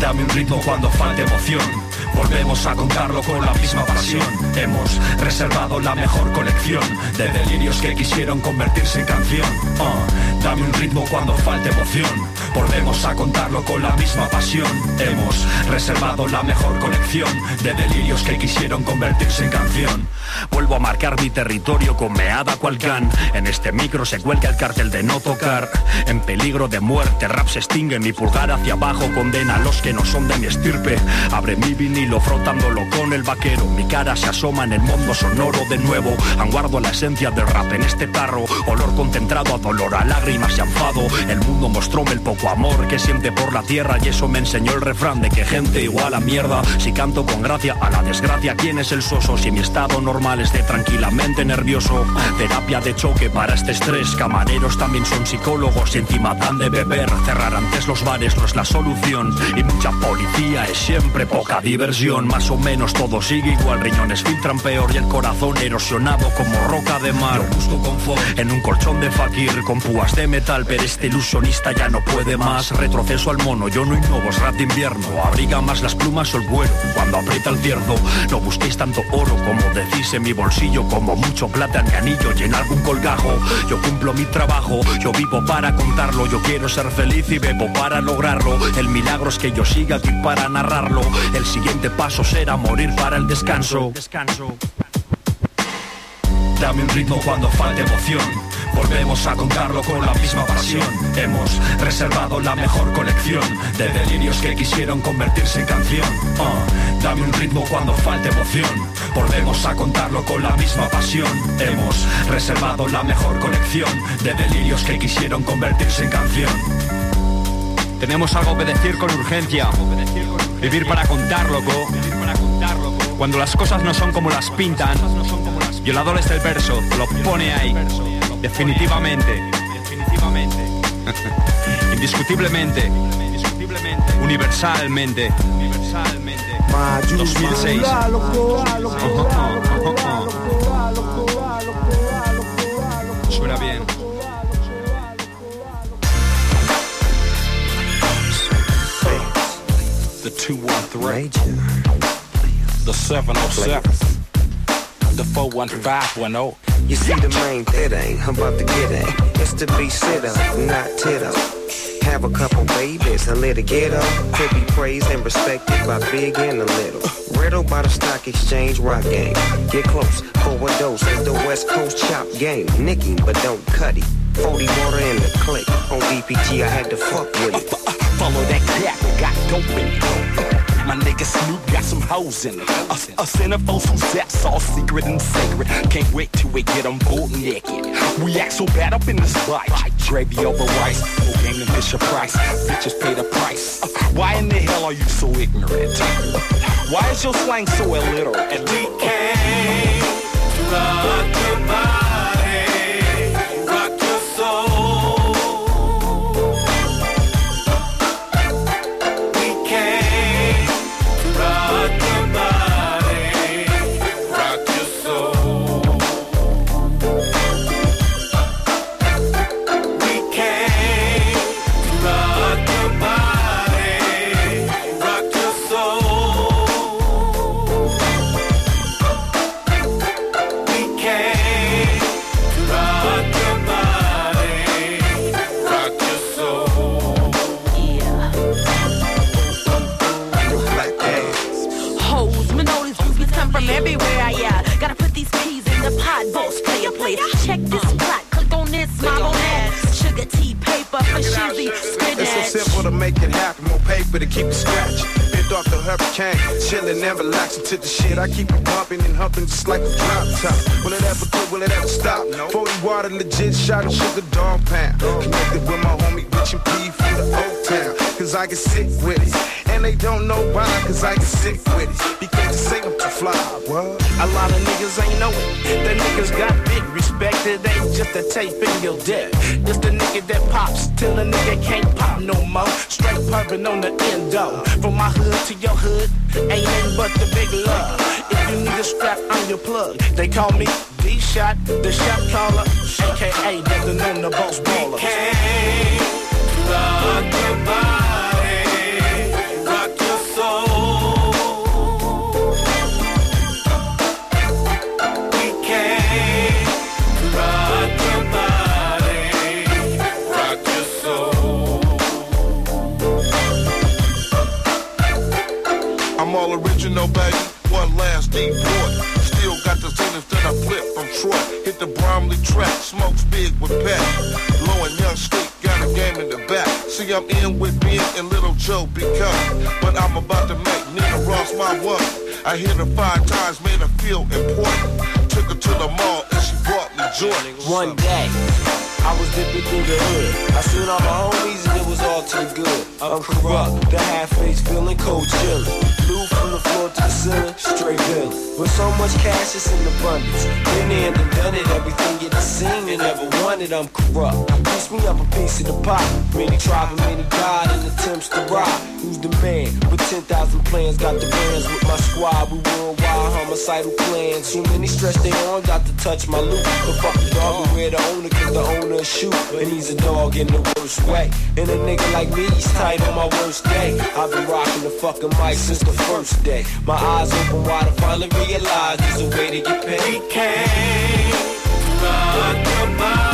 Dame un ritmo cuando falte emoción. Volvemos a contarlo con la misma pasión. Hemos reservado la mejor colección de delirios que quisieron convertirse en canción. Uh, dame un ritmo cuando falte emoción. Volvemos a contarlo con la misma pasión. Hemos reservado la mejor colección de delirios que quisieron convertirse en canción. Vuelvo a marcar mi territorio con meada cual can. En este micro se cuelga el cartel de no tocar. En peligro de muerte, rap se extingue. Mi pulgar hacia abajo condena a los que no son de mi estirpe. Abre mi vinil vinilo frotándolo con el vaquero. Mi cara se asoma en el mundo sonoro de nuevo. Anguardo la esencia del rap en este tarro. Olor concentrado a dolor, a lágrimas y enfado. El mundo mostróme el poco amor que siente por la tierra y eso me enseñó el refrán de que gente igual a mierda. Si canto con gracia a la desgracia, ¿quién es el soso? Si mi estado normal esté tranquilamente nervioso. Terapia de choque para este estrés. Camareros también son psicólogos y encima dan de beber. Cerrar antes los bares no es la solución. Y mucha policía es siempre poca diversión. Más o menos todo sigue igual. Riñones filtran peor y el corazón erosionado como roca de mar. Yo busco confort en un colchón de fakir con púas de metal. Pero este ilusionista ya no puede más. Retroceso al mono, yo no innovo, es invierno. Abriga más las plumas o el vuelo cuando aprieta el cierzo. No busquéis tanto oro como decís en mi bolsillo. Como mucho plata en mi anillo y en algún colgajo. Yo cumplo mi trabajo, yo vivo para contarlo. Yo quiero ser feliz y bebo para lograrlo. El milagro es que yo siga aquí para narrarlo. El siguiente paso será morir para el descanso. Descanso. Dame un ritmo cuando falte emoción. Volvemos a contarlo con la misma pasión. Hemos reservado la mejor colección de delirios que quisieron convertirse en canción. Uh, dame un ritmo cuando falte emoción. Volvemos a contarlo con la misma pasión. Hemos reservado la mejor colección de delirios que quisieron convertirse en canción. Tenemos algo que decir con urgencia. Vivir para contar, loco. Cuando las cosas no son como las pintan. Violadores del verso, lo pone ahí. Definitivamente. [LAUGHS] Indiscutiblemente. Universalmente. 2006. [LAUGHS] The 213. The 707. The 41510. You see the main thing ain't I'm about to get it. It's to be sit up, not tit up. Have a couple babies and let it get up. To be praised and respected by big and the little. Riddle by the stock exchange rock game. Get close for a dose of the West Coast chop game. Nicky, but don't cut it. 40 water in the click. On DPG, I had to fuck with it. Follow that cat, got dope in it. My nigga Snoop got some hoes in it. Us, us centerfolds who zaps all secret and sacred. Can't wait till we get them bull naked. We act so bad up in this fight. Gravy over rice, no game to Bishop Price. Bitches pay the price. Why in the hell are you so ignorant? Why is your slang so illiterate? And we came to rock paper to keep it scratch. Bent off the hurricane, chilling and relaxing to the shit. I keep it bumping and humping just like a drop top. Will it ever quit? Will it ever stop? 40 water, legit shot of sugar dog pound. Connected with my homie Rich and P from the Old Town. Cause I get sick with it. And they don't know why, cause I get sick with it. Because they say I'm too fly. What? A lot of niggas ain't know it. The niggas got big respect. It ain't just a tape in your deck. It's the nigga that pops till the nigga can't pop no more. Straight pumping on the endo. From my hood to your hood, ain't nothing but the big love. If you need a strap, I'm your plug. They call me D-Shot, the shot caller, aka better known the boss baller. rock The sentence that I flip from Troy. Hit the Bromley track, smokes big with pep. Low and young street, got a game in the back. See, I'm in with Ben and Little Joe become. But I'm about to make Nina Ross my wife. I hit her five times, made her feel important. Took her to the mall and she bought me Jordan. One day, I was dipping through the hood. I seen all my homies and it was all to the good. I'm corrupt, the half face feeling cold chillin'. Blue from the floor to the ceiling, straight villain. With so much cash, it's in abundance. Been there and done it, everything you done seen and never wanted. I'm corrupt. Piece me up a piece of the pie. Many tribe and many died in attempts to rob. Who's the man? With 10,000 plans, got the bands with my squad. We worldwide homicidal plans. Too many stress they on, got to touch my loot. But fuck the dog, we're the owner, cause the owner shoot. And he's a dog in the worst way. And a nigga like me, he's tight on my worst day. I've been rocking the fucking mic since the first day. My eyes open wide, I finally realized there's a way to get paid. We came your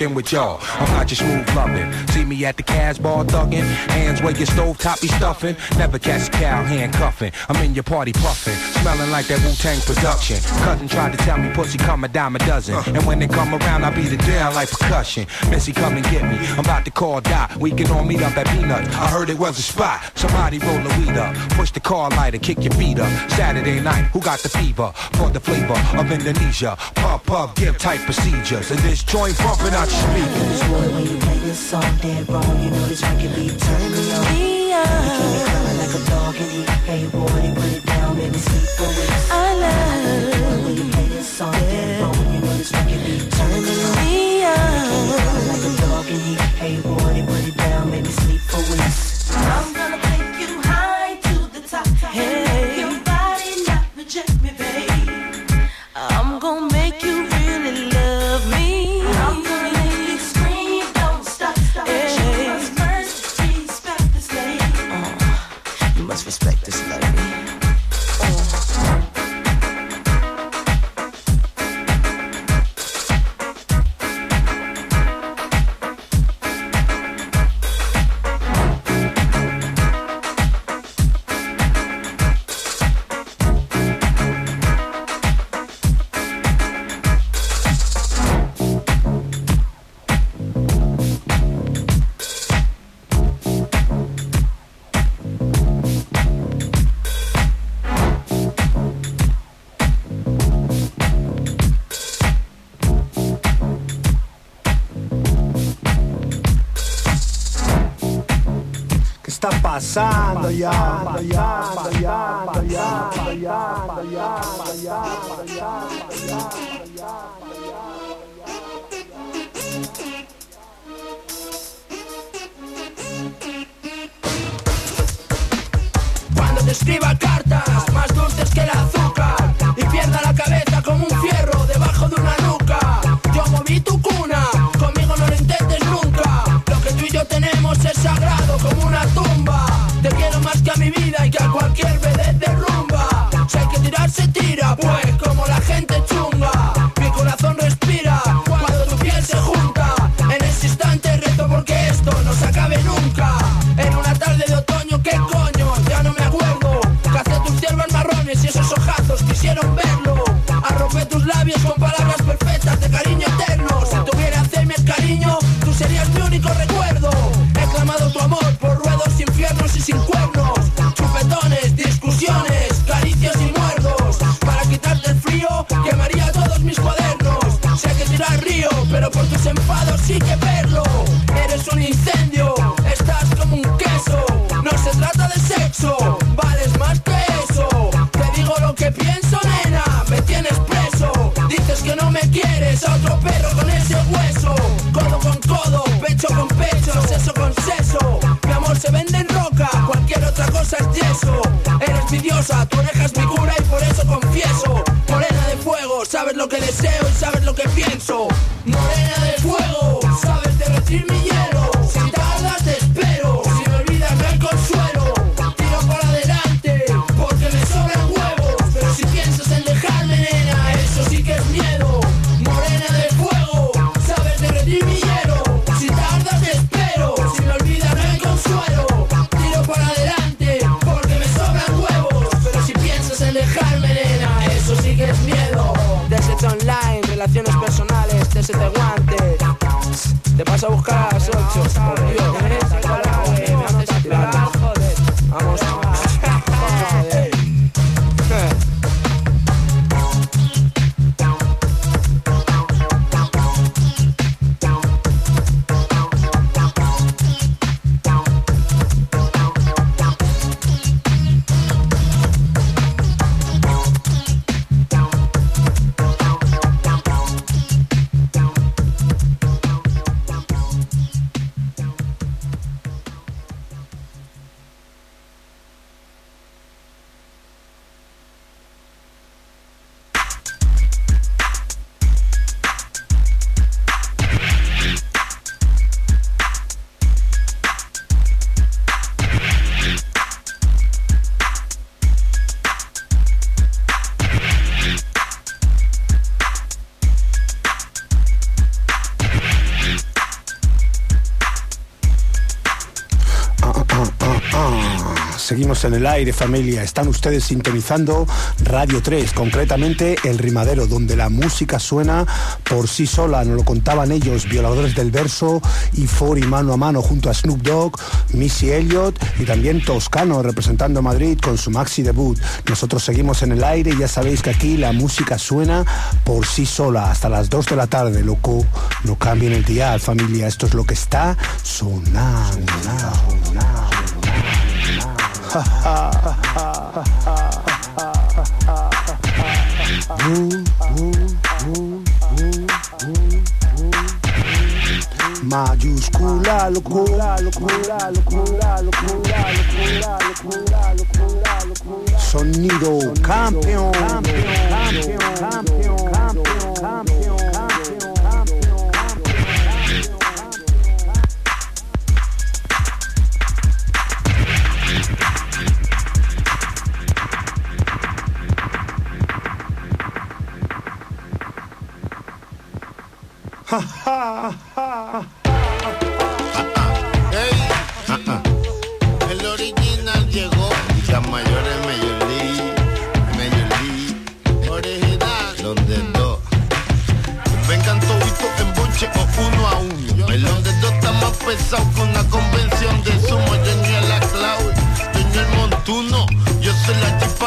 fucking with y'all. I'm not your smooth loving. See me at the cash bar thugging, hands where your stove top be stuffing. Never catch a cow handcuffing. I'm in your party puffing, smelling like that Wu Tang production. Cousin tried to tell me pussy come a dime a dozen, and when they come around, I beat it down like percussion. Missy, come and get me. I'm about to call Dot. We can all meet up at Peanut. I heard it was a spot. Somebody roll the weed up, push the car lighter, kick your feet up. Saturday night, who got the fever? For the flavor of Indonesia. Pub pub, give tight procedures, and this joint bumping out. When you play this song dead wrong, you know this record be turning me on. You keep me coming like a dog and eat. Hey, boy, put it down, make me sleep for weeks. I love when you play this song dead wrong, you know this record be turning me on. You keep me coming like a dog and eat. Hey, boy, put it down, make me sleep for weeks. I'm pasando ya? ya, ya, personales, TST guante. Te vas a buscar a las 8, por Dios. En el aire, familia. Están ustedes sintonizando Radio 3, concretamente El Rimadero, donde la música suena por sí sola. Nos lo contaban ellos, violadores del verso y Fori mano a mano junto a Snoop Dogg, Missy Elliott y también Toscano representando Madrid con su maxi debut. Nosotros seguimos en el aire y ya sabéis que aquí la música suena por sí sola hasta las 2 de la tarde, loco. No cambien el día, familia. Esto es lo que está sonando. Mayúscula. Sonido campeón, campeón, campeón, campeón, campeón. El original llegó las mayores Major League, Major League, original, donde dos. Vengan toditos en bonche o uno a uno. El donde dos está más pesado que una convención de sumo. Yo ni a la clave, yo ni el montuno. Yo soy la chispa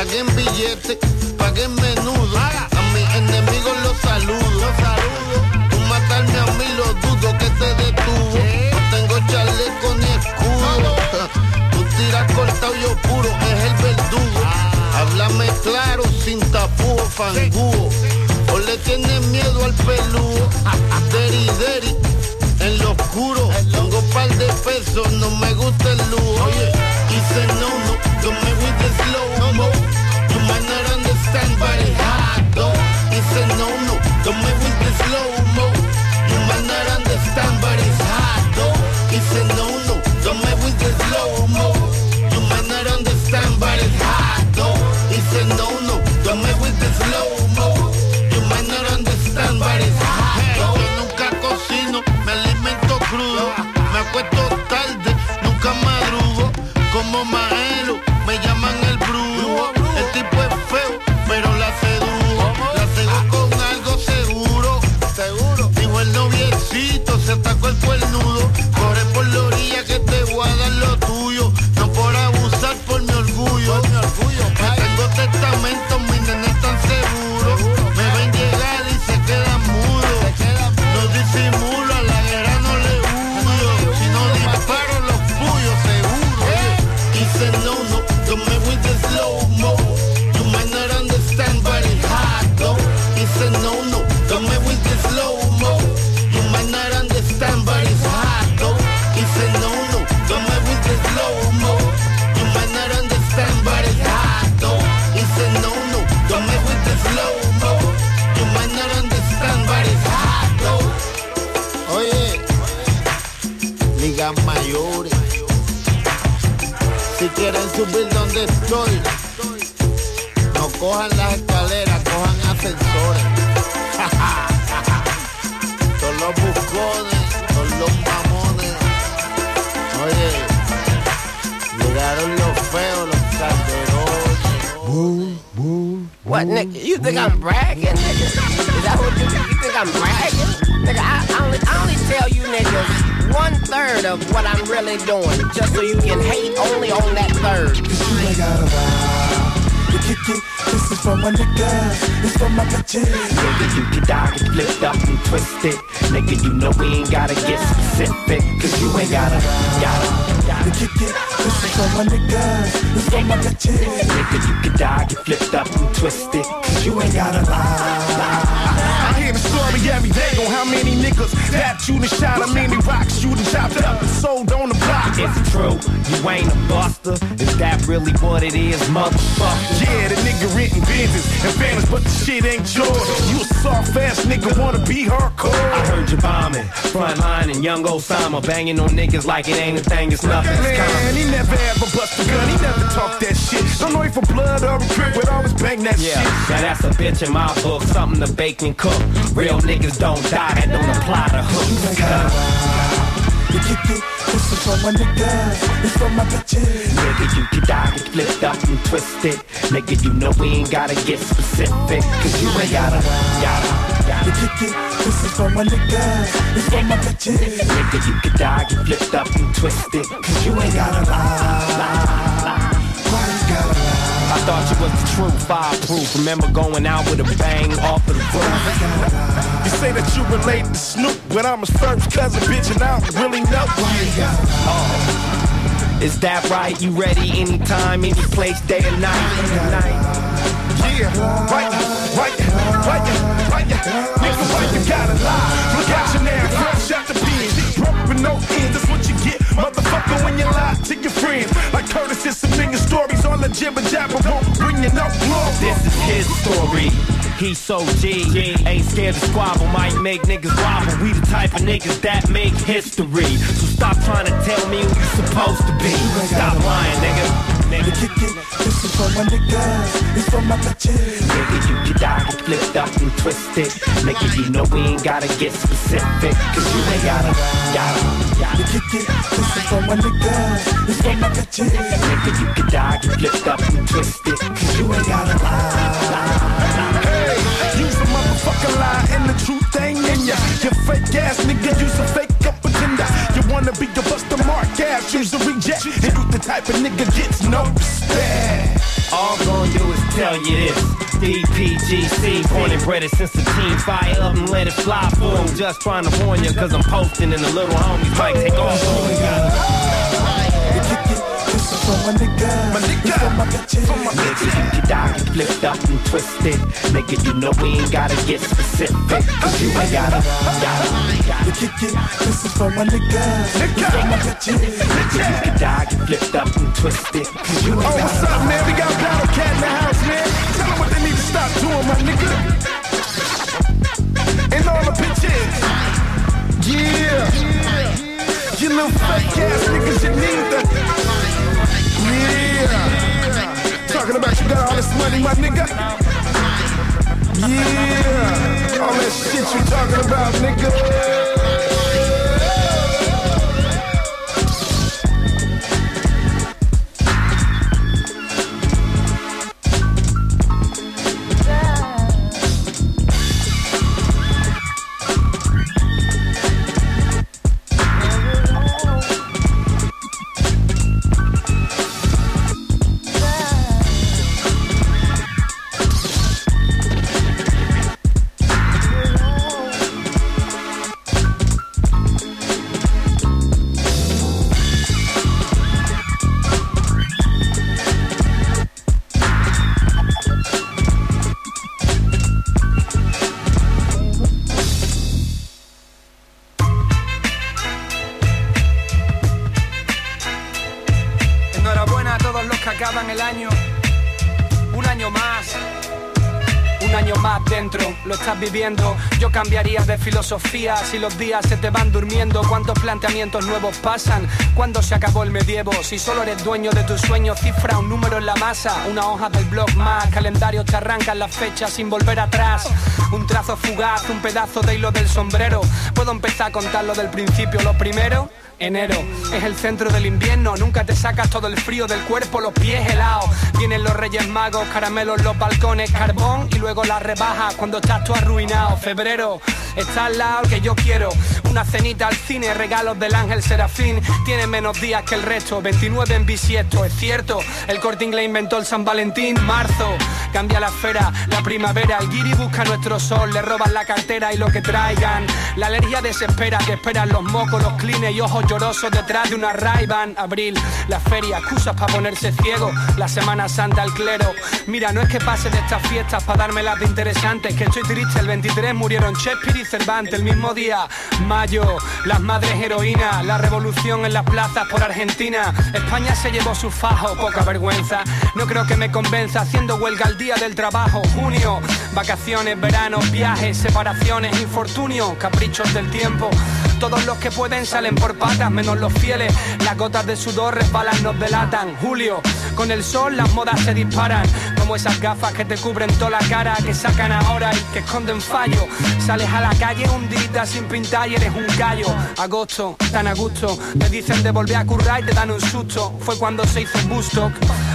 Paguen billete, paguen menudo. A mis enemigos los saludo. Tú matarme a mí lo dudo que te detuvo. No tengo chaleco ni escudo. [LAUGHS] Tú tiras cortado yo puro, es el verdugo. Háblame claro, sin tapúo, fangúo. O le tienes miedo al peludo. [LAUGHS] Deri, deri, en lo oscuro. Tengo par de pesos, no me gusta el lujo. Oye, hice no, no, don't me with the slow banging on niggas like it ain't a thing, it's nothing. It's Man, he never ever bust a gun, he never talk that shit. Don't know if for blood or a crip, but always bang that Yeah, shit. now that's a bitch in my book, something to bake and cook. Real niggas don't die, that don't apply to hooks. You kick it, this is for my niggas, it's for my bitches. Nigga, you can die, get flipped up and twisted. Nigga, you know we ain't gotta get specific. Cause you ain't gotta, gotta, gotta. You kick it, this is for my niggas, it's for my bitches. Nigga, you can die, get flipped up and twisted. Cause you ain't gotta lie, lie, lie. Why you gotta lie? I thought you was the truth, fireproof. Remember going out with a bang off of the roof. You say that you relate to Snoop, but I'm his first cousin, bitch, and I don't really know. Oh. Is that right? You ready anytime, any place, day or night? night. Yeah, right, right, right, right, nigga, why you gotta lie? Now, fresh out the pen, broke with no end, that's what you get, motherfucker, when you lie to your friends. Like Curtis is some nigga stories on the jibber jabber, won't bring you no glory. This is his story. He so G, ain't scared to squabble, might make niggas wobble. We the type of niggas that make history. So stop trying to tell me who you supposed to be. Stop lying, nigga. Nigga, kick it, this is for my niggas, it's for my bitches. nigga, you can die, get flipped up and twisted. Nigga, you know we ain't gotta get specific. Cause you ain't gotta, gotta, gotta. kick it, this is for my niggas, it's for my bitches. Nigga, you can die, get flipped up and twisted. Cause you ain't gotta lie, lie, lie. Use a lie and the truth ain't in ya. You fake ass nigga, use a fake up pretender. You wanna be a buster mark ass, use a reject. And you the type of nigga gets no respect. All I'm gonna do is tell you this. DPGC, born and bred it since the team. Fire up and let it fly for 'em. Just trying to warn you, cause I'm posting and the little homies might take off on. You kick it, this is for my it's for my bitches. Nigga, you can die, get flipped up and twisted. Nigga, you know we ain't gotta get specific. Cause you ain't gotta, gotta, gotta. Kick it, this is for my niggas, it's for my bitches. Nigga, you can die, get flipped up and twisted. Cause you ain't Oh, what's gotta. up, man? We got Battle Cat in the house, man. Tell them what they need to stop doing, my nigga. And all the bitches. Yeah. You little fake ass niggas, you need the. Yeah. Talking about you got all this money, my nigga. Yeah. All that shit you talking about, nigga. Cambiaría de filosofía si los días se te van durmiendo. ¿Cuántos planteamientos nuevos pasan? ¿Cuándo se acabó el medievo? Si solo eres dueño de tus sueños, cifra un número en la masa. Una hoja del blog más, calendario te arrancan las fechas sin volver atrás. Un trazo fugaz, un pedazo de hilo del sombrero. Puedo empezar a contarlo del principio. Lo primero, Enero es el centro del invierno, nunca te sacas todo el frío del cuerpo, los pies helados. Vienen los Reyes Magos, caramelos los balcones, carbón y luego la rebaja cuando estás tú arruinado. Febrero está al lado que yo quiero, una cenita al cine, regalos del ángel serafín. Tiene menos días que el resto, 29 en bisiesto, es cierto. El corte inglés inventó el San Valentín, marzo. Cambia la esfera, la primavera, el guiri busca nuestro sol, le roban la cartera y lo que traigan. La alergia desespera, que esperan los mocos, los clines y ojos llorosos detrás de una ray Abril, la feria, excusas para ponerse ciego. La Semana Santa, el clero. Mira, no es que pase de estas fiestas para darme las de interesantes, que estoy triste. El 23 murieron Shakespeare y Cervantes el mismo día. Mayo, las madres heroínas, la revolución en las plazas por Argentina. España se llevó su fajo, poca vergüenza. No creo que me convenza haciendo huelga al día del trabajo. Junio, vacaciones, verano, viajes, separaciones, infortunio, caprichos del tiempo. Todos los que pueden salen por patas, menos los fieles. Las gotas de sudor resbalan, nos delatan. Julio, con el sol las modas se disparan. Como esas gafas que te cubren toda la cara, que sacan ahora y que esconden fallo. Sales a la calle hundida sin pintar y eres un gallo. Agosto, tan a gusto. Me dicen de volver a currar y te dan un susto. Fue cuando se hizo Bustock.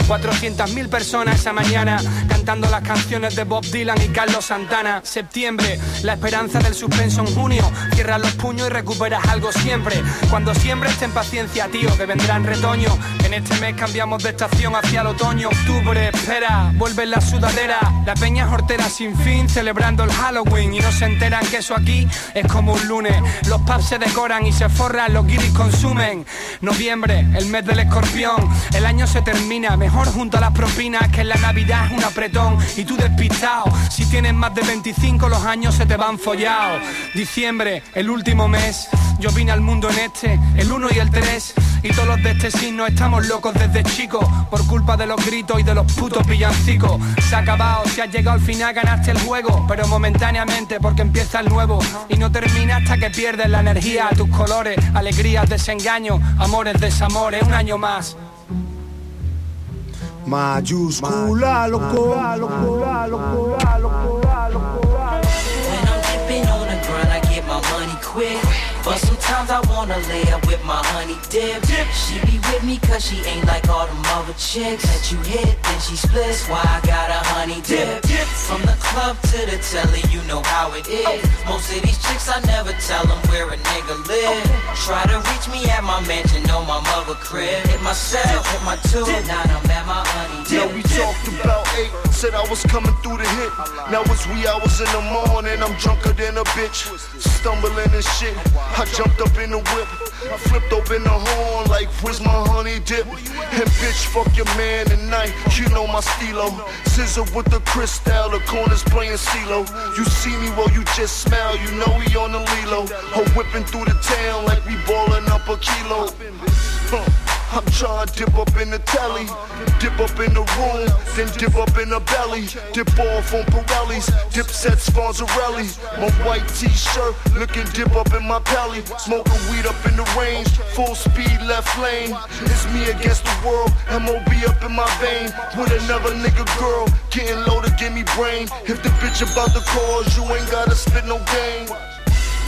400.000 personas esa mañana cantando las canciones de Bob Dylan y Carlos Santana. Septiembre, la esperanza del suspenso en junio. Cierra los puños y recuperas algo siempre. Cuando siembres ten paciencia, tío, que vendrá en retoño. En este mes cambiamos de estación hacia el otoño. Octubre, espera, vuelve la sudadera. La peña hortera sin fin, celebrando el Halloween. Y no se enteran que eso aquí es como un lunes. Los pubs se decoran y se forran, los guiris consumen. Noviembre, el mes del escorpión. El año se termina, mejor junto a las propinas que en la Navidad es un apretón. Y tú despistado, si tienes más de 25 los años se te van follados. Diciembre, el último mes. Yo vine al mundo en este, el 1 y el 3. Y todos los de este signo estamos locos desde chicos. Por culpa de los gritos y de los putos villancicos. Se ha acabado, si has llegado al final ganaste el juego. Pero momentáneamente porque empieza el nuevo. Y no termina hasta que pierdes la energía, tus colores, alegrías, desengaños, amores, desamores. Un año más. Mayúscula, loco, loco, loco, loco, When I'm dipping on the grind, I get my money quick. But sometimes I wanna lay up with my honey dip. She be with me cause she ain't like all them other chicks that you hit, then she splits. Why I got a honey dip? From the club to the telly, you know how it is. Oh. Most of these chicks, I never tell them where a nigga live. Try to reach me at my mansion on my mother crib. Hit my cell, hit my two, now I'm at my honey dip. we talked about eight, said I was coming through the hit. Now it's wee hours in the morning, I'm drunker than a bitch. Stumbling and shit, I jumped up in the whip. I flipped open the horn like, where's my honey dip? And bitch, fuck your man tonight, you know my stilo. Scissor with the crystal, the corners playing CeeLo. You see me, well, you just smile, you know we on the Lilo. Her whipping through the town like we ballin' up a kilo. Huh. I'm trying to dip up in the telly, dip up in the room, then dip up in the belly, dip off on Pirellis, dip sets Fonzarelli, my white t-shirt, looking dip up in my belly, smoking weed up in the range, full speed left lane, it's me against the world, MOB up in my vein, with another nigga girl, getting low to give me brain, if the bitch about the cause, you ain't gotta spit no game.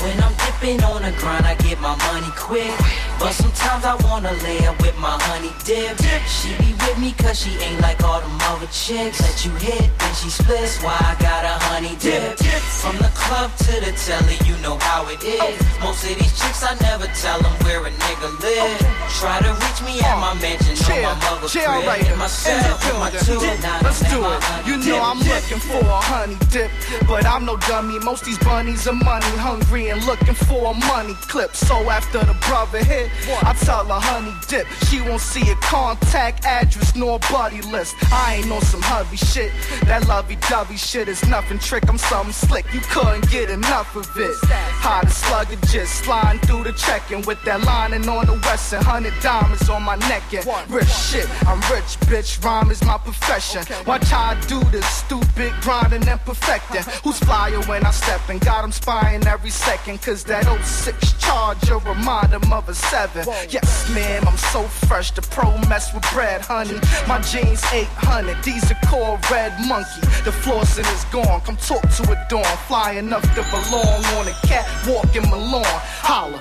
When I'm dipping on the grind, I get my money quick. But sometimes I wanna lay up with my honey dip. She be with me cause she ain't like all them other chicks that you hit, then she splits. Why I got a honey dip? From the club to the telly, you know how it is. Most of these chicks, I never tell them where a nigga live. Try to reach me at my mansion on my mother chill crib. right Hit my cell, hit my two, Let's do it. You know. I'm looking for a honey dip, but I'm no dummy. Most these bunnies are money hungry and looking for a money clip. So after the brother hit, I tell her honey dip. She won't see a contact address nor buddy list. I ain't on some hubby shit. That lovey-dovey shit is nothing trick. I'm something slick. You couldn't get enough of it. Hot as slugger just sliding through the checking with that lining on the west and hundred diamonds on my neck and rich shit. I'm rich, bitch. Rhyme is my profession. Watch how I do this stupid grinding and perfecting. Uh-huh. Who's flyer when I step and in? Got 'em spying every second. Cause that 06 charger remind 'em of a 7. Yes, ma'am, I'm so fresh. The pro mess with bread, honey. My jeans 800. These are core red monkey. The flossing is gone. Come talk to a dawn. Fly enough to belong on a catwalk in Milan. Holla.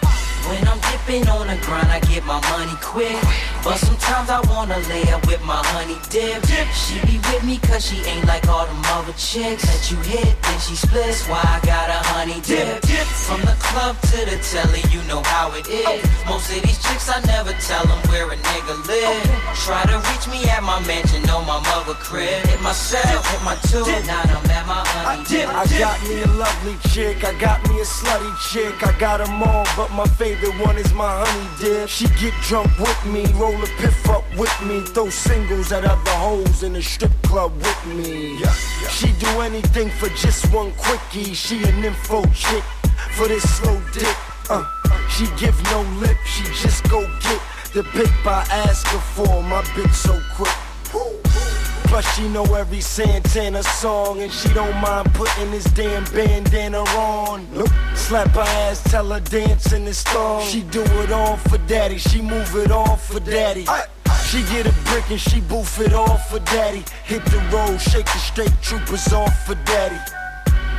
When I'm dipping on the grind, I get my money quick. But sometimes I wanna lay up with my honey dip. She be with me cause she ain't like all them other chicks that you hit, then she splits. Why I got a honey dip? From the club to the telly, you know how it is. Oh. Most of these chicks, I never tell them where a nigga live. Try to reach me at my mansion, on my mother crib. Hit myself, hit my tube, now I'm at my honey dip. I got me a lovely chick, I got me a slutty chick, I got got 'em all, but my favorite one is my honey dip. She get drunk with me, roll a piff up with me, throw singles at other hoes in the strip club with me. She do anything for just one quickie, she an info chick for this slow dick. Uh, she give no lip, she just go get the paper I ask her for, my bitch so quick. Plus she know every Santana song and she don't mind putting this damn bandana on. Nope. Slap her ass, tell her dance in the storm She do it all for daddy, she move it all for daddy. She get a brick and she boof it all for daddy. Hit the road, shake the straight troopers off for daddy.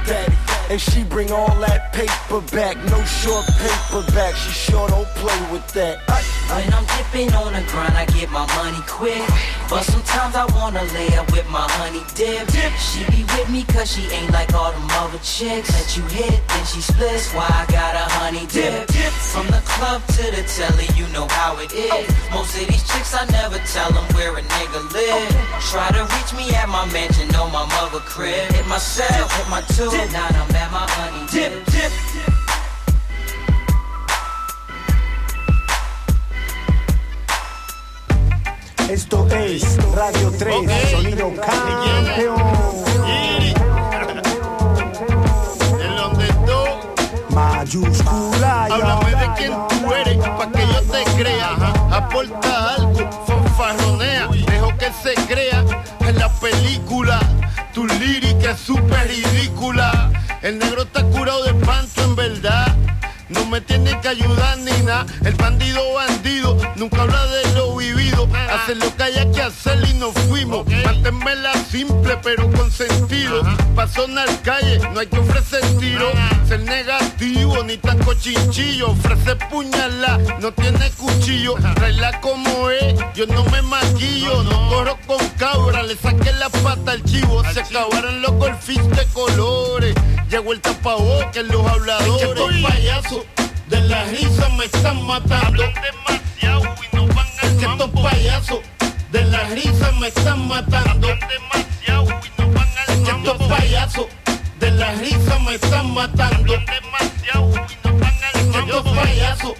Daddy. And she bring all that paper back, no short paper back. She sure don't play with that. When I'm dipping on the grind, I get my money quick. But sometimes I wanna lay up with my honey dip. She be with me cause she ain't like all them other chicks that you hit, then she splits. Why I got a honey dip? From the club to the telly, you know how it is. Oh. Most of these chicks, I never tell them where a nigga live. Try to reach me at my mansion, on my mother crib. Hit myself, hit my tube, now I'm at my honey dip. dip. Esto es Radio 3, sonido campeón. En donde tú, Mayúscula, háblame de quién tú eres, pa' que yo te crea. ajá. Aporta algo, fanfarronea, dejo que se crea en la película. Súper ridícula. El negro está curado de pancho en verdad. No me tiene que ayudar ni nada. El bandido bandido nunca habla de lo vivido. Hace lo que haya que hacer y nos fuimos. Manténmela simple pero con sentido. Pa' sonar calle no hay que ofrecer tiro. Ser negativo ni tan cochinchillo. Ofrece puñalada, no tiene cuchillo. Traela como es, yo no me maquillo. No corro con cabra, le saqué la pata al chivo. Se acabaron los golfis de colores. Llegó el tapabocas, los habladores. payasos de la risa me están matando. demasiado y no van al que estos payasos de la risa me están matando. demasiado y no van al que estos payasos de la risa me están matando. demasiado y no van al que estos payasos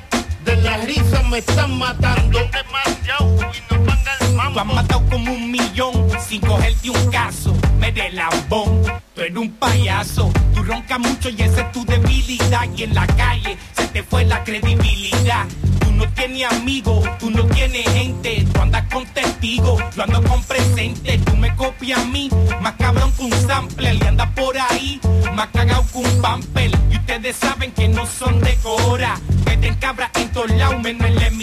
de la risa me están matando. demasiado y no van al Tú has matado como un millón sin cogerte un caso. Me de lambón, eres un payaso. Tú roncas mucho y esa es tu debilidad. Y en la calle se te fue la credibilidad. Tú no tienes amigos, tú no tienes gente. Tú andas con testigos, yo ando con presente. Tú me copias a mí, más cabrón que un sampler. Y andas por ahí, más cagado que un pamper. Y ustedes saben que no son de cora. Meten cabra en todos lados, menos en.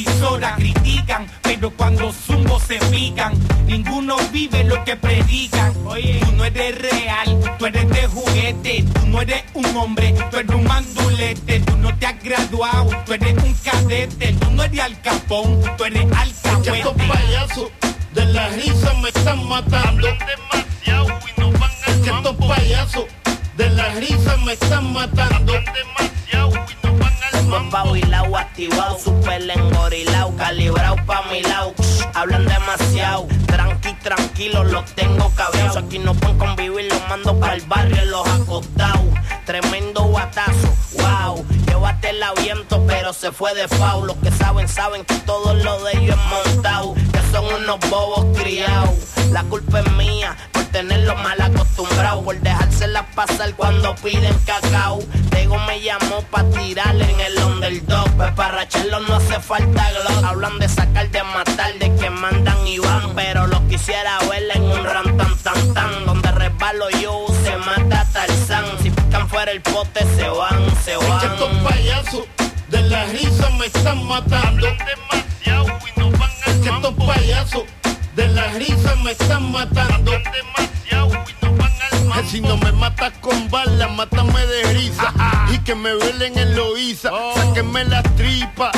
Critican, pero cuando zumbo se pican. Ninguno vive lo que predican. Oye, tú no eres real, tú eres de juguete. Tú no eres un hombre, tú eres un mandulete. Tú no te has graduado, tú eres un cadete. Tú no eres al capón, tú eres alcahuete. estos payasos de la risa me están matando. demasiado y no van al estos payasos de la risa me están matando. demasiado activado, super engorilao, calibrado pa' mi lado. Hablan demasiado, tranqui, tranquilo, los tengo cabreados. Aquí no pueden convivir, los mando para el barrio, los acostados. Tremendo. El viento, pero se fue de fao. Los que saben, saben que todo lo de ellos es montado. Que son unos bobos criados. La culpa es mía por tenerlos mal acostumbrados. Por dejárselas pasar cuando piden cacao. Tego me llamó pa' tirarle en el underdog. Pues para racharlo no hace falta glock. Hablan de sacar, de matar, de que mandan y van. Pero lo quisiera ver en un ram tan tan tan. Donde resbalo yo, se mata Tarzán. Fuera el pote, se van, se van. que estos payasos de la risa me están matando. demasiado y no van al que estos payasos de la risa me están matando. demasiado y no van al Que si no me matas con balas, mátame de risa. Y que me velen en Loíza, sáquenme la tripa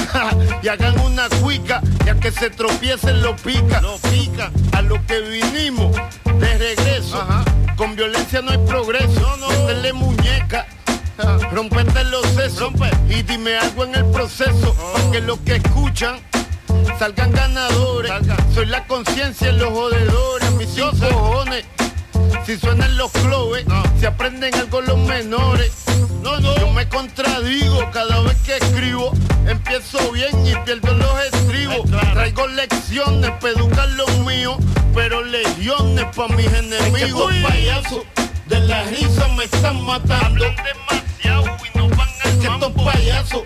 y hagan una cuica. Ya que se tropiecen lo pica, lo pica. A lo que vinimos de regreso. Con violencia no hay progreso. No, Métele muñeca. Rompete los sesos y dime algo en el proceso, para que los que escuchan salgan ganadores. Soy la conciencia en los jodedores, mis cojones. Si suenan los clubes, si aprenden algo los menores. No, no, yo me contradigo cada vez que escribo. Empiezo bien y pierdo los estribos. Traigo lecciones para educar los míos, pero legiones para mis enemigos. payasos de la risa me están matando. demasiado y no van al que estos payasos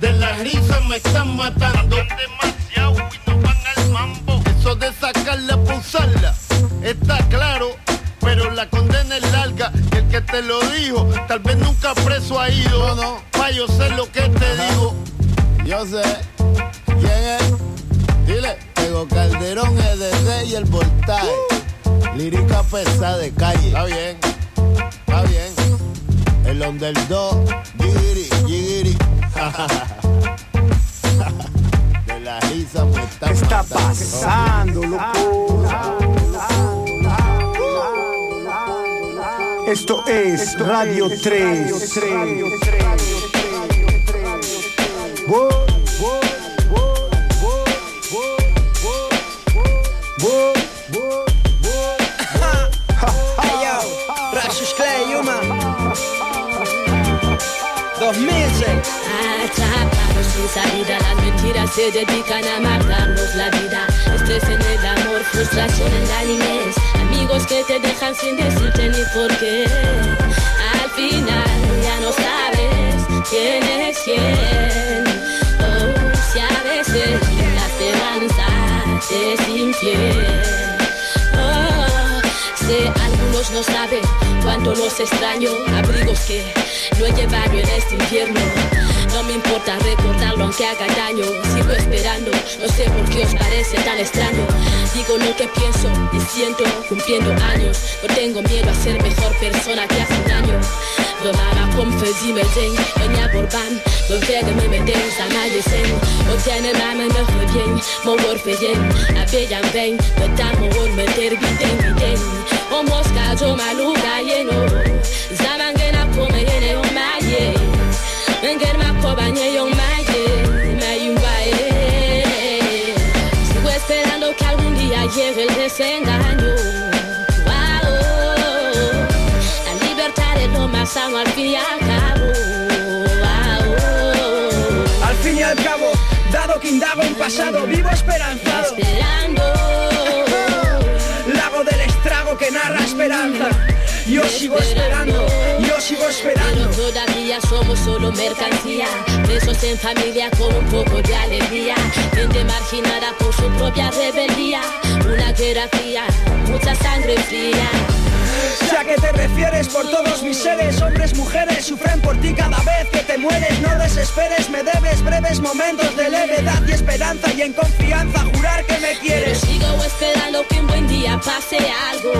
de la risa me están matando. demasiado y no van al mambo. Eso de sacarla para usarla está claro. Pero la condena es larga y el que te lo dijo tal vez nunca preso ha ido. No, no. Pa' yo sé lo que te digo. Yo sé. ¿Quién es? Dile, Calderón, EDD y el voltaje. Lírica pesada de calle. Está bien, está bien. El underdog, gigiri, gigiri. [LAUGHS] de la risa me está está pasando, loco? Esto es Radio 3. Radio 3. Radio 3. Radio 3. Radio 3. Hey yo, Rashus Clay, Yuma 2006 Atrapados sin salida, las mentiras se dedican a matarnos la vida. Estrés en el amor, frustración en la niñez. Amigos que te dejan sin decirte ni por qué. Al final ya no sabes quién es quién. Oh, si a veces la esperanza es infiel. Sé, algunos no saben cuánto los extraño. Abrigos que no he llevado en este invierno. No me importa recordarlo aunque haga daño. Sigo esperando, no sé por qué os parece tan extraño. Digo lo que pienso y siento cumpliendo años. No tengo miedo a ser mejor persona que hace un año. Domama confezi me ding, onya borban, me vega me me ding, sama de sen. O tiene mama me fue bien, mo wor fe bien, a bellan ben, me tan mo wor me ter biden biden. O mosca jo maluga yeno, zaman gena come yene o maye. Wenger ma koba nye yon maye, mayumba eh. Sigo esperando que algún día llegue el desengaño. Wow. La libertad es lo más sano al fin y al cabo. Wow. Al fin y al cabo, dado que indago en pasado, vivo esperanzado Esperando. Que narra esperanza. Yo sigo esperando, yo sigo esperando. Pero todavía somos solo mercancía. Presos en familia con un poco de alegría. Gente marginada por su propia rebeldía. Una guerra fría, mucha sangre fría Si a qué te refieres por todos mis seres, hombres, mujeres, sufren por ti cada vez que te mueres. No desesperes, me debes breves momentos de levedad y esperanza y en confianza jurar que me quieres. sigo esperando que un buen día pase algo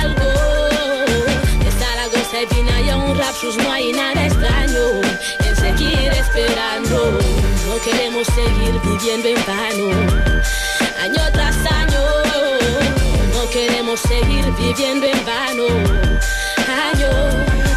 Algo De Zaragoza y Vina y a un rapsus no hay nada extraño En seguir esperando No queremos seguir viviendo en vano Año tras año No queremos seguir viviendo en vano Año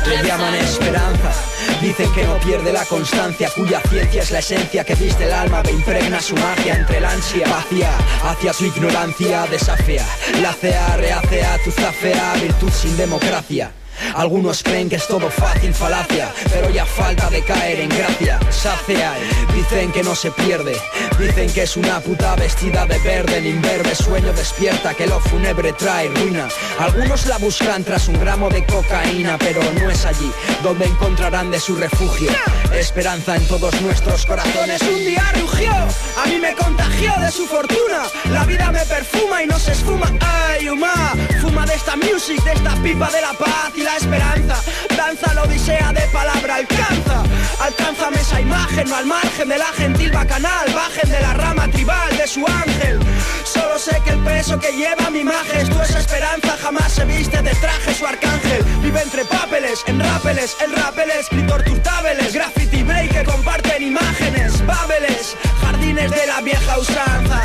Le llaman año. esperanza. Dicen que no pierde la constancia, cuya ciencia es la esencia que viste el alma, que impregna su magia entre la ansia vacía hacia su ignorancia, desafía. La CA reacea tu zafea, virtud sin democracia. Algunos creen que es todo fácil, falacia, pero ya falta de caer en gracia. Sacia, dicen que no se pierde, dicen que es una puta vestida de verde, el imberbe sueño despierta que lo fúnebre trae ruina. Algunos la buscan tras un gramo de cocaína, pero no es allí donde encontrarán de su refugio. Esperanza en todos nuestros corazones. Un día rugió, a mí me contagió de su fortuna. La vida me perfuma y no se esfuma. Ay, Uma, fuma de esta music, de esta pipa de la paz esperanza. Danza la odisea de palabra, alcanza. Alcánzame esa imagen, no al margen de la gentil bacanal. Bajen de la rama tribal de su ángel. Solo sé que el peso que lleva mi imagen es tu esperanza jamás se viste de traje su arcángel Vive entre papeles, en rápeles, el rap el escritor turtábeles Graffiti breaker comparten imágenes, bábeles Jardines de la vieja usanza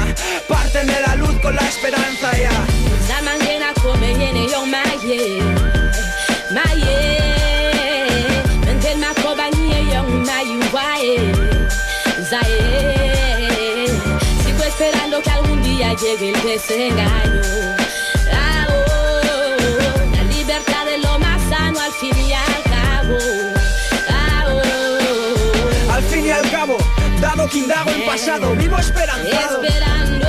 Parten de la luz con la esperanza ya Zaman llegue el desengaño. Ah, oh, La libertad es lo más sano al fin y al cabo. Ah, oh, Al fin y al cabo, dado que indago en pasado Vivo esperanzado. Esperando.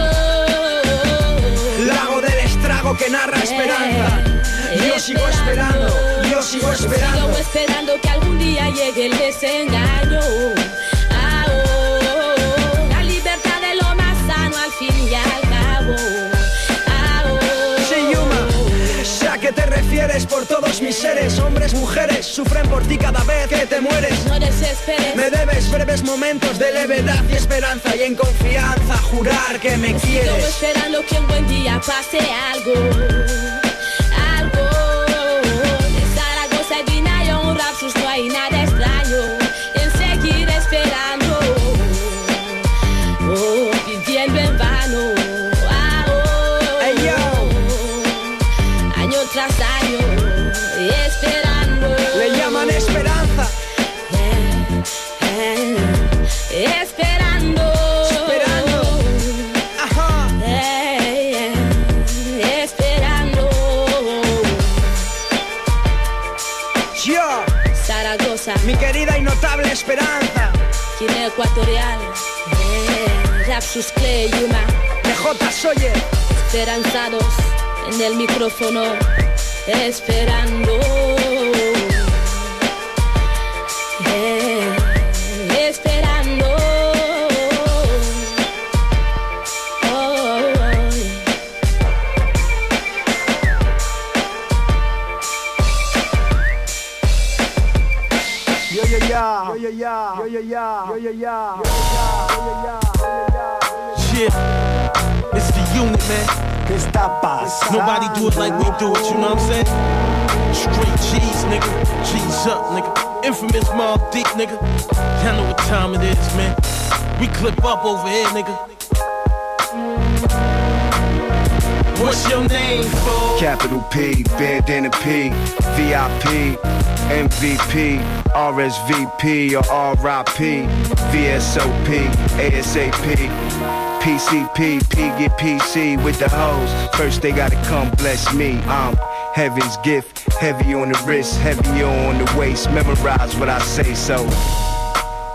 Lago del estrago que narra esperanza Yo sigo esperando, yo sigo esperando Sigo esperando que algún día llegue el desengaño. Ah, oh, la libertad es lo más sano al fin y al cabo. Ah, oh, Sí, Yuma, sé a qué te refieres por todos mis seres Hombres, mujeres, sufren por ti cada vez que te mueres No desesperes. Me debes breves momentos de levedad y esperanza Y en confianza jurar que me Sigo quieres esperando que un buen día pase. Algo. Vinayo, un Ecuatorial. Eh, Rapsus Clay, Yuma. DJ Soye Esperanzados en el micrófono. Esperando. Man. ¿Qué está pasando? Nobody do it like we do it, you know what I'm saying? Straight cheese, nigga. Cheese up, nigga. Infamous Mobb Deep, nigga. Y'all know what time it is, man. We clip up over here, nigga. What's your name, fool? Capital P, bandana P, VIP, MVP, RSVP or RIP, VSOP, ASAP, PCP, P get PC with the hoes. First they gotta come bless me. I'm heaven's gift, heavy on the wrist, heavy on the waist. Memorize what I say so.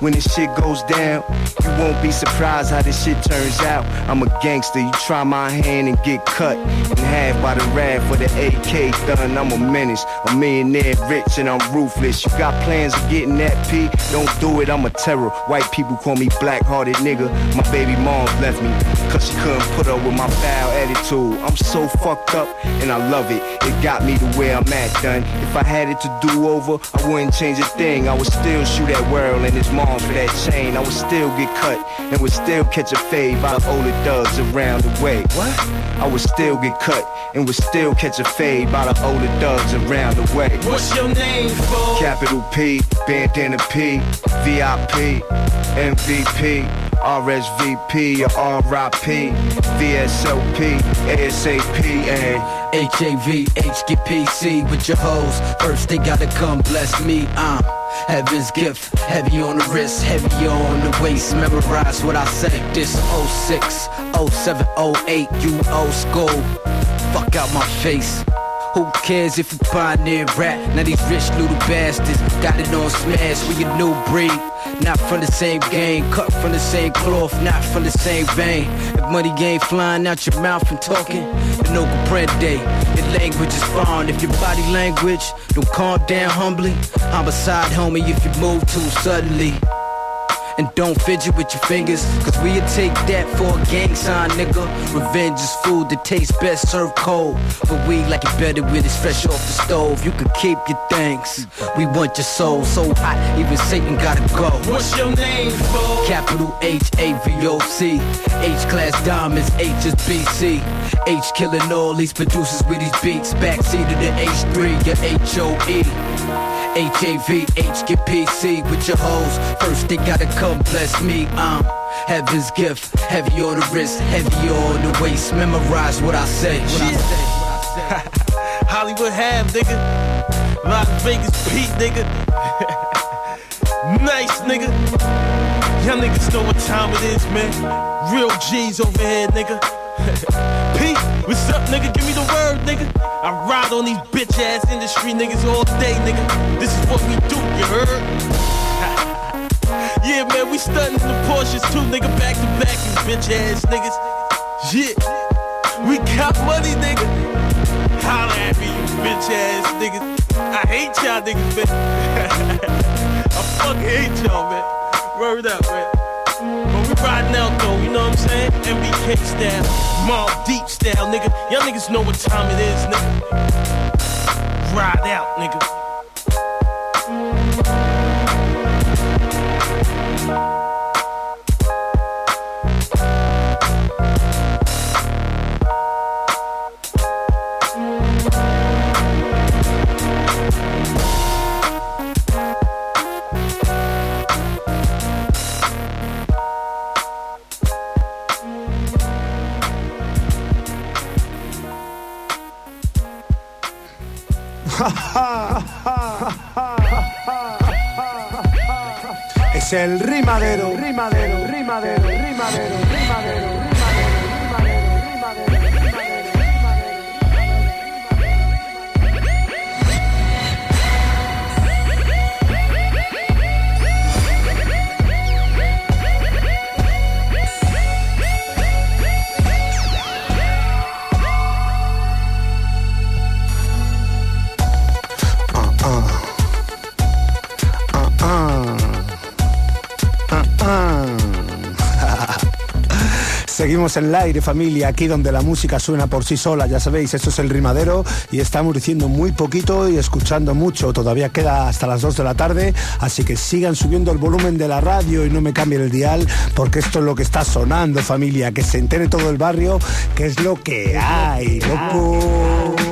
When this shit goes down, you won't be surprised how this shit turns out. I'm a gangster, you try my hand and get cut in half by the rap for the AK done. I'm a menace, a millionaire rich and I'm ruthless. You got plans of getting that P? Don't do it, I'm a terror. White people call me black hearted nigga. My baby mom left me, cause she couldn't put up with my foul attitude. I'm so fucked up and I love it. It got me to where I'm at, done. If I had it to do over, I wouldn't change a thing. I would still shoot at World and his mom for that chain. I would still get cut and would still catch a fade by the older thugs around the way. What? I would still get cut and would still catch a fade by the older thugs around the way. What's your name, fool? Capital P, bandana P, VIP, MVP, RSVP or RIP, VSOP, ASAP, and H-A-V, H-Get-P-C with your hoes. First they gotta come bless me, I'm heaven's gift. Heavy on the wrist, heavy on the waist. Memorize what I say. This 06, 07, 08, you old school. Fuck out my face. Who cares if you pioneer rap? Now these rich little bastards got it on smash. We a new breed, not from the same game, cut from the same cloth, not from the same vein. If money ain't flying out your mouth and talking, then no comprende. Your language is fine. If your body language don't calm down humbly, I'm beside homie if you move too suddenly. And don't fidget with your fingers, cause we'll take that for a gang sign, nigga. Revenge is food that tastes best served cold. But we like it better when it's fresh off the stove. You can keep your thanks. We want your soul so hot, even Satan gotta go. What's your name, fool? Capital H A V O C. H class diamonds, H is BC. H killing all these producers with these beats. Backseat of the H3, your H O E. H-A-V-H, get PC with your hoes. First they gotta come bless me, I'm heaven's gift. Heavy on the wrist, heavy on the waist. Memorize what I say. What I say. [LAUGHS] Hollywood have, nigga. Las Vegas Pete, nigga. [LAUGHS] nice, nigga. Y'all niggas know what time it is, man. Real G's over here, nigga. [LAUGHS] Pete, what's up, nigga? Give me the word, nigga. I ride on these bitch ass industry niggas all day, nigga. This is what we do, you heard? [LAUGHS] yeah, man, we stunting in the Porsches too, nigga. Back to back, you bitch ass niggas. Yeah, we got money, nigga. Holla at me, you bitch ass niggas. I hate y'all niggas, man. [LAUGHS] I fucking hate y'all, man. Word up, man. Riding out though, you know what I'm saying? MBK style, Mobb Deep style, nigga. Y'all niggas know what time it is, nigga. Ride out, nigga. El rimadero, rimadero, rimadero, rimadero. Seguimos en el aire, familia, aquí donde la música suena por sí sola, ya sabéis, esto es el rimadero y estamos diciendo muy poquito y escuchando mucho. Todavía queda hasta las 2 de la tarde, así que sigan subiendo el volumen de la radio y no me cambien el dial, porque esto es lo que está sonando, familia, que se entere todo el barrio, que es lo que hay, loco.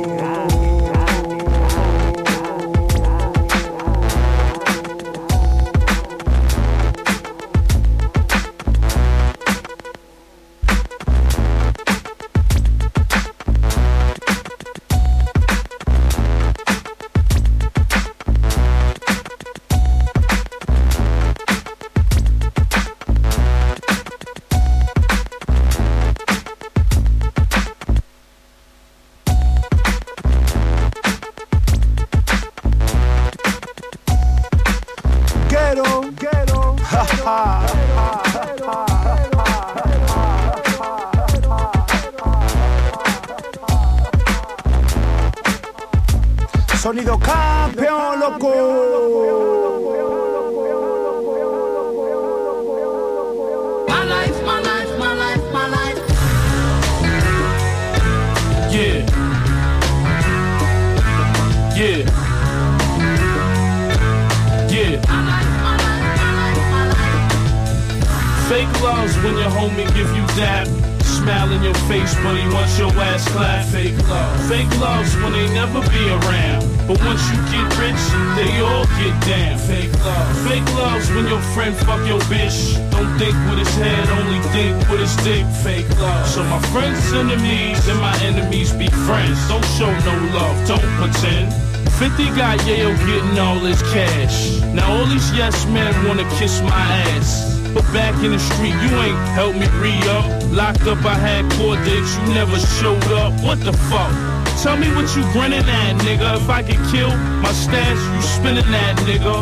50 got Yale getting all his cash. Now all these yes men wanna kiss my ass. But back in the street, you ain't helped me re-up. Locked up, I had court dates, you never showed up. What the fuck? Tell me what you grinning at, nigga. If I get killed, my stash, you spinning that, nigga.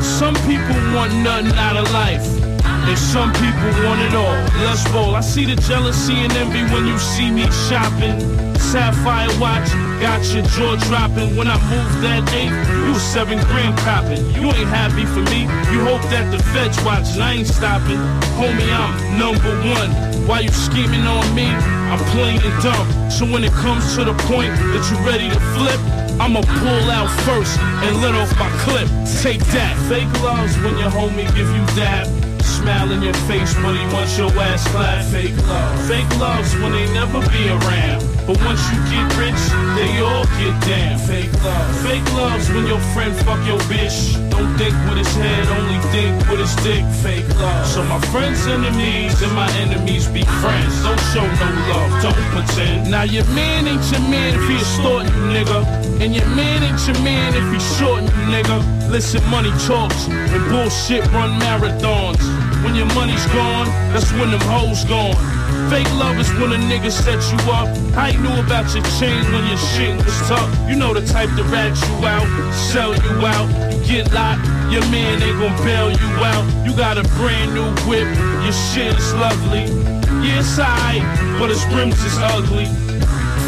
Some people want nothing out of life. And some people want it all. Let's roll. I see the jealousy and envy when you see me shopping. Sapphire watch, got your jaw dropping. When I moved that eight, you seven grand copping. You ain't happy for me. You hope that the feds watching. I ain't stopping. Homie, I'm number one. Why you scheming on me? I'm plain and dumb. So when it comes to the point that you ready to flip, I'ma pull out first and let off my clip. Take that. Fake loves when your homie give you that. Smile in your face, but he wants your ass flat. Fake love. Fake loves when they never be around. But once you get rich, they all get down. Fake love. Fake loves when your friend fuck your bitch. Don't think with his head, only think with his dick. Fake love. So my friends' enemies and my enemies be friends. Don't show no love, don't pretend. Now your man ain't your man if he extorting you, nigga. And your man ain't your man if he shorting you, nigga. Listen, money talks and bullshit run marathons. When your money's gone, that's when them hoes gone. Fake love is when a nigga set you up. I ain't knew about your chain when your shit was tough. You know the type to rat you out, sell you out. You get locked, your man ain't gon' bail you out. You got a brand new whip, your shit is lovely. Yeah, it's alright, but its rims is ugly.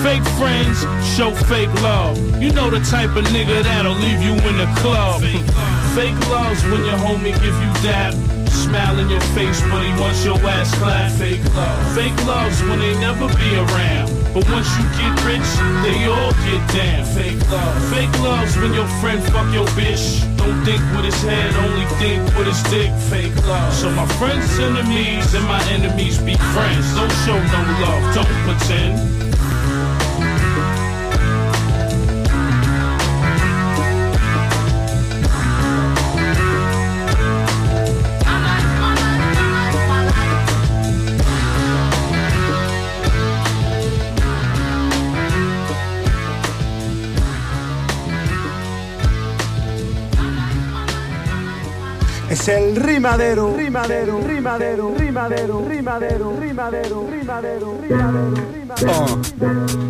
Fake friends show fake love. You know the type of nigga that'll leave you in the club. [LAUGHS] Fake love's when your homie give you that. Smile in your face, but he wants your ass clap. Fake love. Fake love's when they never be around. But once you get rich, they all get down. Fake love. Fake love's when your friend fuck your bitch. Don't think with his head, only think with his dick. Fake love. So my friends' enemies and my enemies be friends. Don't show no love, don't pretend. Es el rimadero, rimadero, rimadero, rimadero, rimadero, rimadero, rimadero, rimadero, Oh.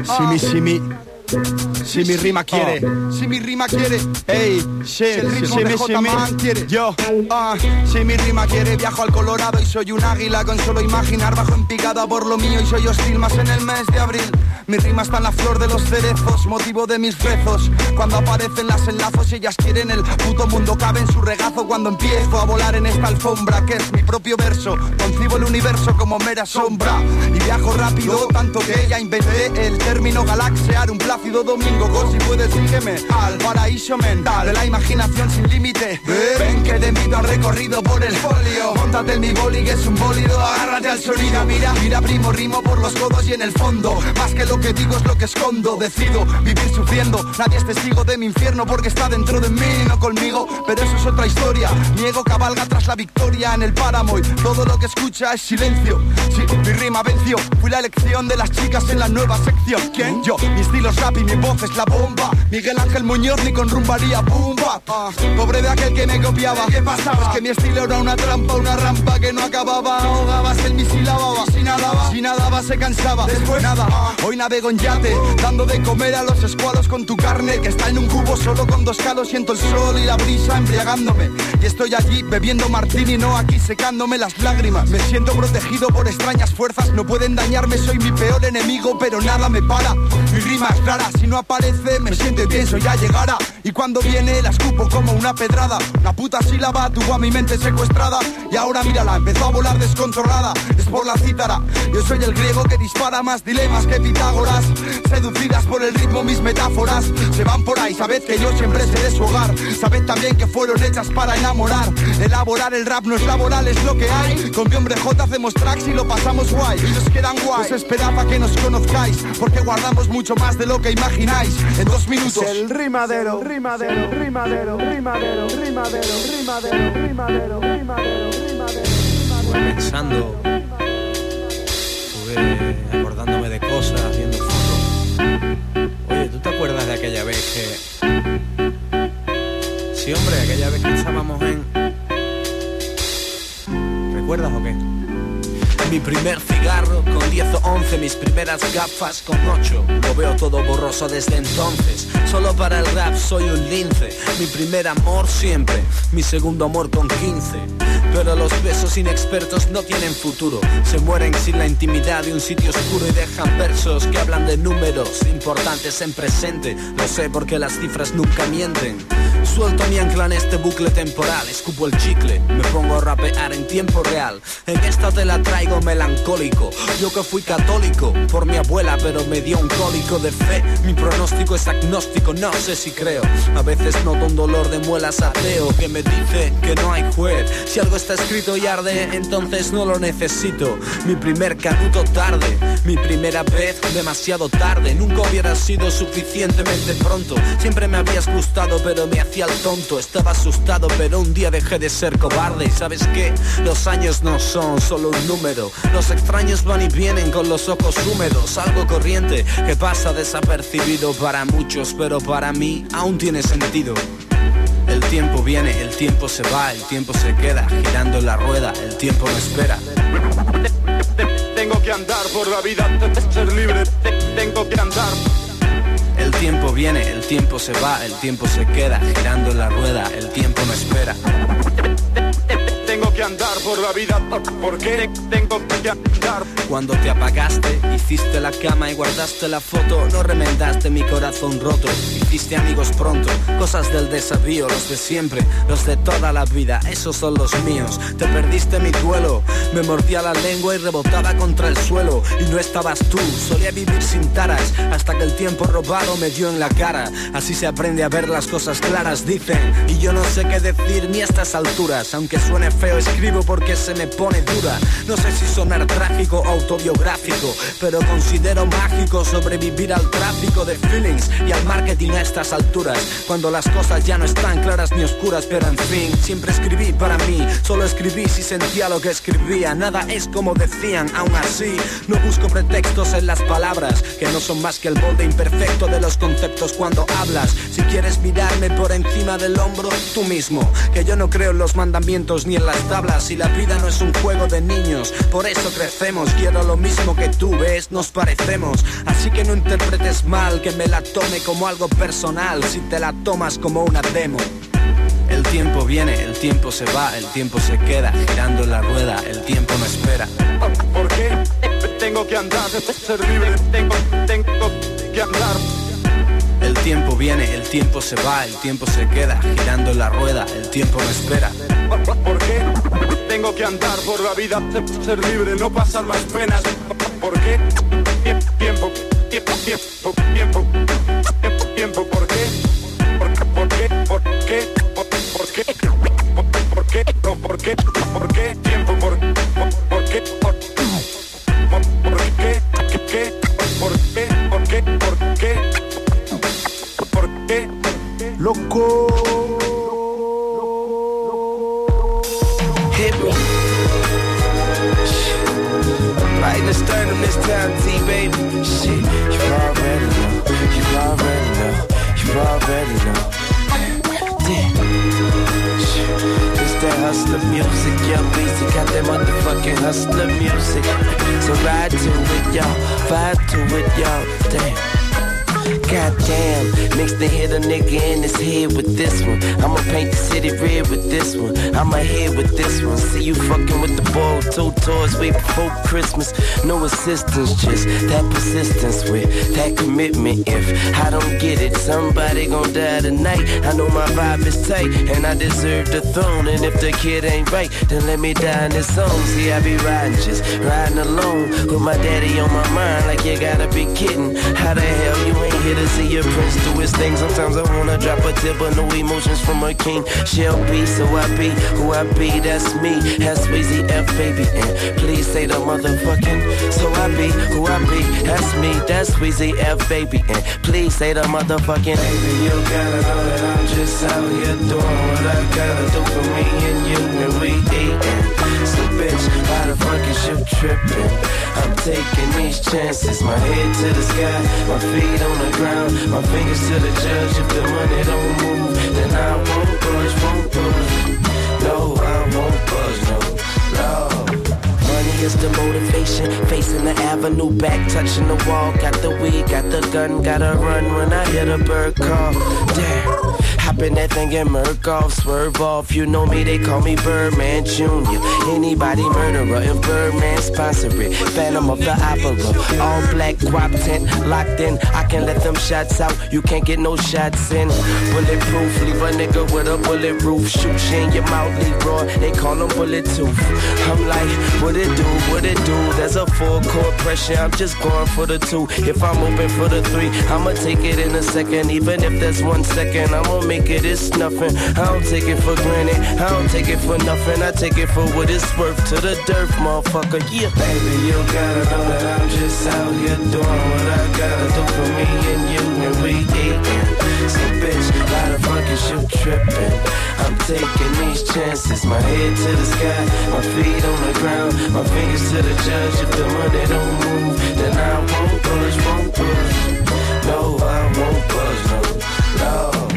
Si mi, si mi. Si mi rima quiere. Si mi rima quiere, Ey, si el ritmo si de quiere. Yo. Ah, si mi rima quiere, viajo al Colorado y soy un águila con solo imaginar bajo en picada por lo mío y soy hostil más en el mes de abril. Mi rima está en la flor de los cerezos, motivo de mis rezos. Cuando aparecen las enlazos, ellas quieren el puto mundo cabe en su regazo. Cuando empiezo a volar en esta alfombra, que es mi propio verso, concibo el universo como mera sombra. Y viajo rápido, tanto que ya inventé el término galaxear un plácido domingo. Go, si puedes, sígueme al paraíso mental de la imaginación sin límite. Ven que te invito al recorrido por el folio. Móntate en mi boli, que es un bólido. Agárrate al sonido, mira, mira, primo, rimo por los codos y en el fondo. Más que lo que digo es lo que escondo. Decido vivir sufriendo. Nadie es testigo de mi infierno porque está dentro de mí, no conmigo. Pero eso es otra historia. Niego cabalga tras la victoria en el páramo y todo lo que escucha es silencio. Sí, mi rima venció. Fui la elección de las chicas en la nueva sección. ¿Quién? Yo. Mi estilo es y mi voz es la bomba. Miguel Ángel Muñoz ni con rumbaría pumba. Ah, pobre de aquel que me copiaba. ¿Qué pasaba? Es que mi estilo era una trampa, una rampa que no acababa. Ahogabas el misil a baba. Si nadaba, si nadaba se cansaba. Después nada. Hoy navego en yate, dando de comer a los escualos con tu carne que está en un cubo solo con dos calos. Siento el sol y la brisa embriagándome. Y estoy allí bebiendo martini, no aquí secándome las lágrimas. Me siento protegido por extrañas fuerzas, no pueden dañarme, soy mi peor enemigo, pero nada me para. Mi rima si no aparece me siento tenso, ya llegará. Y cuando viene la escupo como una pedrada. Una puta sílaba tuvo a mi mente secuestrada. Y ahora mírala, empezó a volar descontrolada. Es por la cítara. Yo soy el griego que dispara más dilemas que Pitágoras. Seducidas por el ritmo mis metáforas. Se van por ahí, sabed que yo siempre seré su hogar. Sabed también que fueron hechas para enamorar. Elaborar el rap no es laboral, es lo que hay. Con mi hombre J hacemos tracks y lo pasamos guay. Y nos quedan guay. Os esperaba que nos conozcáis. Porque guardamos mucho más de lo que imagináis. En dos minutos. el rimadero, rimadero, rimadero, rimadero, rimadero, rimadero, rimadero, rimadero, rimadero. Pensando, estuve acordándome de cosas, viendo fotos. Oye, ¿tú te acuerdas de aquella vez que... Sí, hombre, aquella vez que estábamos en... ¿Recuerdas o qué? Mi primer cigarro con 10 o 11, mis primeras gafas con 8. Lo veo todo borroso desde entonces. Solo para el rap soy un lince. Mi primer amor siempre, mi segundo amor con 15. Pero los besos inexpertos no tienen futuro. Se mueren sin la intimidad de un sitio oscuro y dejan versos que hablan de números importantes en presente. Lo sé porque las cifras nunca mienten. Suelto mi ancla en este bucle temporal, escupo el chicle, me pongo a rapear en tiempo real. En esta te la traigo melancólico. Yo que fui católico por mi abuela, pero me dio un cólico de fe. Mi pronóstico es agnóstico, no sé si creo. A veces noto un dolor de muelas ateo que me dice que no hay juez. Si algo está escrito y arde, entonces no lo necesito. Mi primer canuto tarde, mi primera vez demasiado tarde. Nunca hubiera sido suficientemente pronto. Siempre me habías gustado, pero me hacía el tonto. Estaba asustado, pero un día dejé de ser cobarde. Y sabes qué? Los años no son solo un número. Los extraños van y vienen con los ojos húmedos. Algo corriente que pasa desapercibido para muchos, pero para mí aún tiene sentido. El tiempo viene, el tiempo se va, el tiempo se queda girando la rueda, el tiempo no espera. Tengo que andar por la vida, ser libre, tengo que andar. El tiempo viene, el tiempo se va, el tiempo se queda girando en la rueda, el tiempo no espera. Tengo que andar por la vida, ¿por qué? Tengo que andar. Cuando te apagaste, hiciste la cama y guardaste la foto, no remendaste mi corazón roto, hiciste amigos pronto, cosas del desafío, los de siempre, los de toda la vida, esos son los míos. Te perdiste mi duelo, me mordía la lengua y rebotaba contra el suelo, y no estabas tú, solía vivir sin taras, hasta que el tiempo robado me dio en la cara. Así se aprende a ver las cosas claras, dicen, y yo no sé qué decir ni a estas alturas, aunque suene feo, escribo porque se me pone dura. No sé si sonar trágico o autobiográfico, pero considero mágico sobrevivir al tráfico de feelings y al marketing estas alturas. Cuando las cosas ya no están claras ni oscuras, pero en fin, siempre escribí para mí, solo escribí si sentía lo que escribía. Nada es como decían, aún así, no busco pretextos en las palabras, que no son más que el molde imperfecto de los conceptos cuando hablas. Si quieres mirarme por encima del hombro, tú mismo, que yo no creo en los mandamientos ni en las tablas y la vida no es un juego de niños, por eso crecemos, quiero lo mismo que tú ves, nos parecemos, así que no interpretes mal que me la tome como algo personal si te la tomas como una demo. El tiempo viene, el tiempo se va, el tiempo se queda girando la rueda, el tiempo no espera. ¿Por qué? Tengo que andar, ser libre, tengo, tengo que andar. El tiempo viene, el tiempo se va, el tiempo se queda girando la rueda, el tiempo no espera. ¿Por qué? Tengo que andar por la vida, ser libre, no pasar más penas. ¿Por qué? Tiempo, tiempo, tiempo, tiempo, tiempo, ¿por qué? ¿Por qué? ¿Por qué? ¿Por qué? ¿Por qué? ¿Por qué? ¿por qué? ¿Por qué? Tiempo, ¿por, por qué? ¿Por, por qué? ¿Qué? ¿Qué? ¿Por qué? ¿Por qué? ¿Por qué? ¿Por qué? Loco. Hit me. Right in the sternum this time, T baby. Shit, hustler music, yo. Weezy got that motherfucking hustler music. So ride to it, y'all. Vibe to it, y'all. Damn. Goddamn, next to hit a nigga in his head with this one. I'ma paint the city red with this one. I'ma head with this one. See you fucking with the ball, two toys way before Christmas. No assistance, just that persistence with that commitment. If I don't get it, somebody gon' die tonight. I know my vibe is tight, and I deserve the throne. And if the kid ain't right, then let me die in this song. See, I be riding, just riding alone with my daddy on my mind. Like you gotta be kidding. How the hell you ain't here see your prince do his thing? Sometimes I wanna drop a tip, but no emotions from a king. She'll be, so I be who I be. That's me. That's Weezy F, baby. And please say the motherfucking. So I be who I be. That's me. That's Weezy F, baby. And please say the motherfucking. Baby, you gotta know that I'm just out here doing what I gotta do for me and you, and we eatin'. Bitch, why the fuck is you trippin'? I'm taking these chances. My head to the sky, my feet on the ground, my fingers to the judge. If the money don't move, then I won't budge, won't budge. No, I won't budge, no, no. Is the motive Avenue, back touching the wall. Got the weed, got the gun, gotta run when I hear the bird call. Damn. Hop in that thing and murk off, swerve off. You know me, they call me Birdman Jr. Anybody murderer, if Birdman sponsor it. Phantom of the Opera, all black guap tent, locked in. I can let them shots out, you can't get no shots in. Bulletproof, leave a nigga with a bullet roof. Shoot you in your mouth, raw. They call them bullet tooth. I'm like, what it do, what it do? There's a full court pressure, I'm just going for the two. If I'm open for the three, I'ma take it in a second. Even if there's one second, I'ma make it, it's nothing. I don't take it for granted, I don't take it for nothing. I take it for what it's worth to the dirt, motherfucker. Yeah, baby, you gotta know that I'm just out here doing what I gotta do for me and you, and we eating. So, bitch, why the fuck is you tripping? I'm taking these chances, my head to the sky, my feet on the ground, my fingers to the judge. If the money don't move, then I won't budge, won't budge. No, I won't budge, no, no.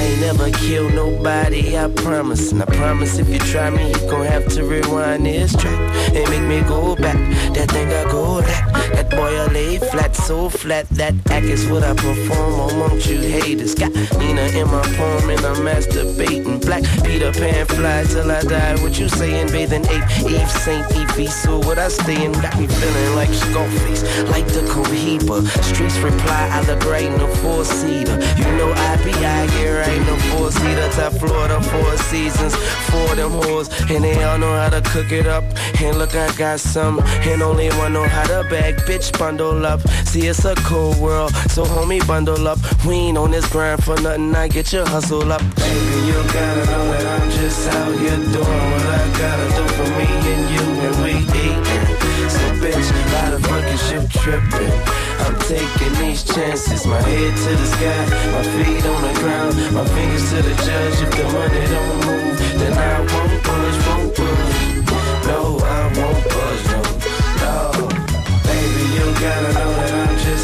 I ain't never killed nobody, I promise. And I promise if you try me, you gon' have to rewind this track and make me go back. That thing I go that. That boy I lay flat, so flat. That act is what I perform amongst you haters. Got Nina in my palm and I'm masturbating. Black Peter Pan fly till I die. What you saying? Bathing ape, Eve, Saint Evie. So what I stay in got me feeling like Scarface, like the Cohiba. Streets reply, I look right in the four seater. You know I be out here, ain't no four seater. Top Florida, four seasons, four them whores. And they all know how to cook it up. And look, I got some. And only one know how to bag. Bitch, bundle up. See, it's a cold world. So, homie, bundle up. We ain't on this grind for nothing. I get your hustle up. Baby, you gotta know that I'm just out here doing what I gotta do for me and you. And we eating. So, bitch, why the fuck is you tripping? I'm taking these chances. My head to the sky, my feet on the ground, my fingers to the judge. If the money don't move, then I won't budge, won't budge. No, I won't budge, no, no. Baby, you gotta know that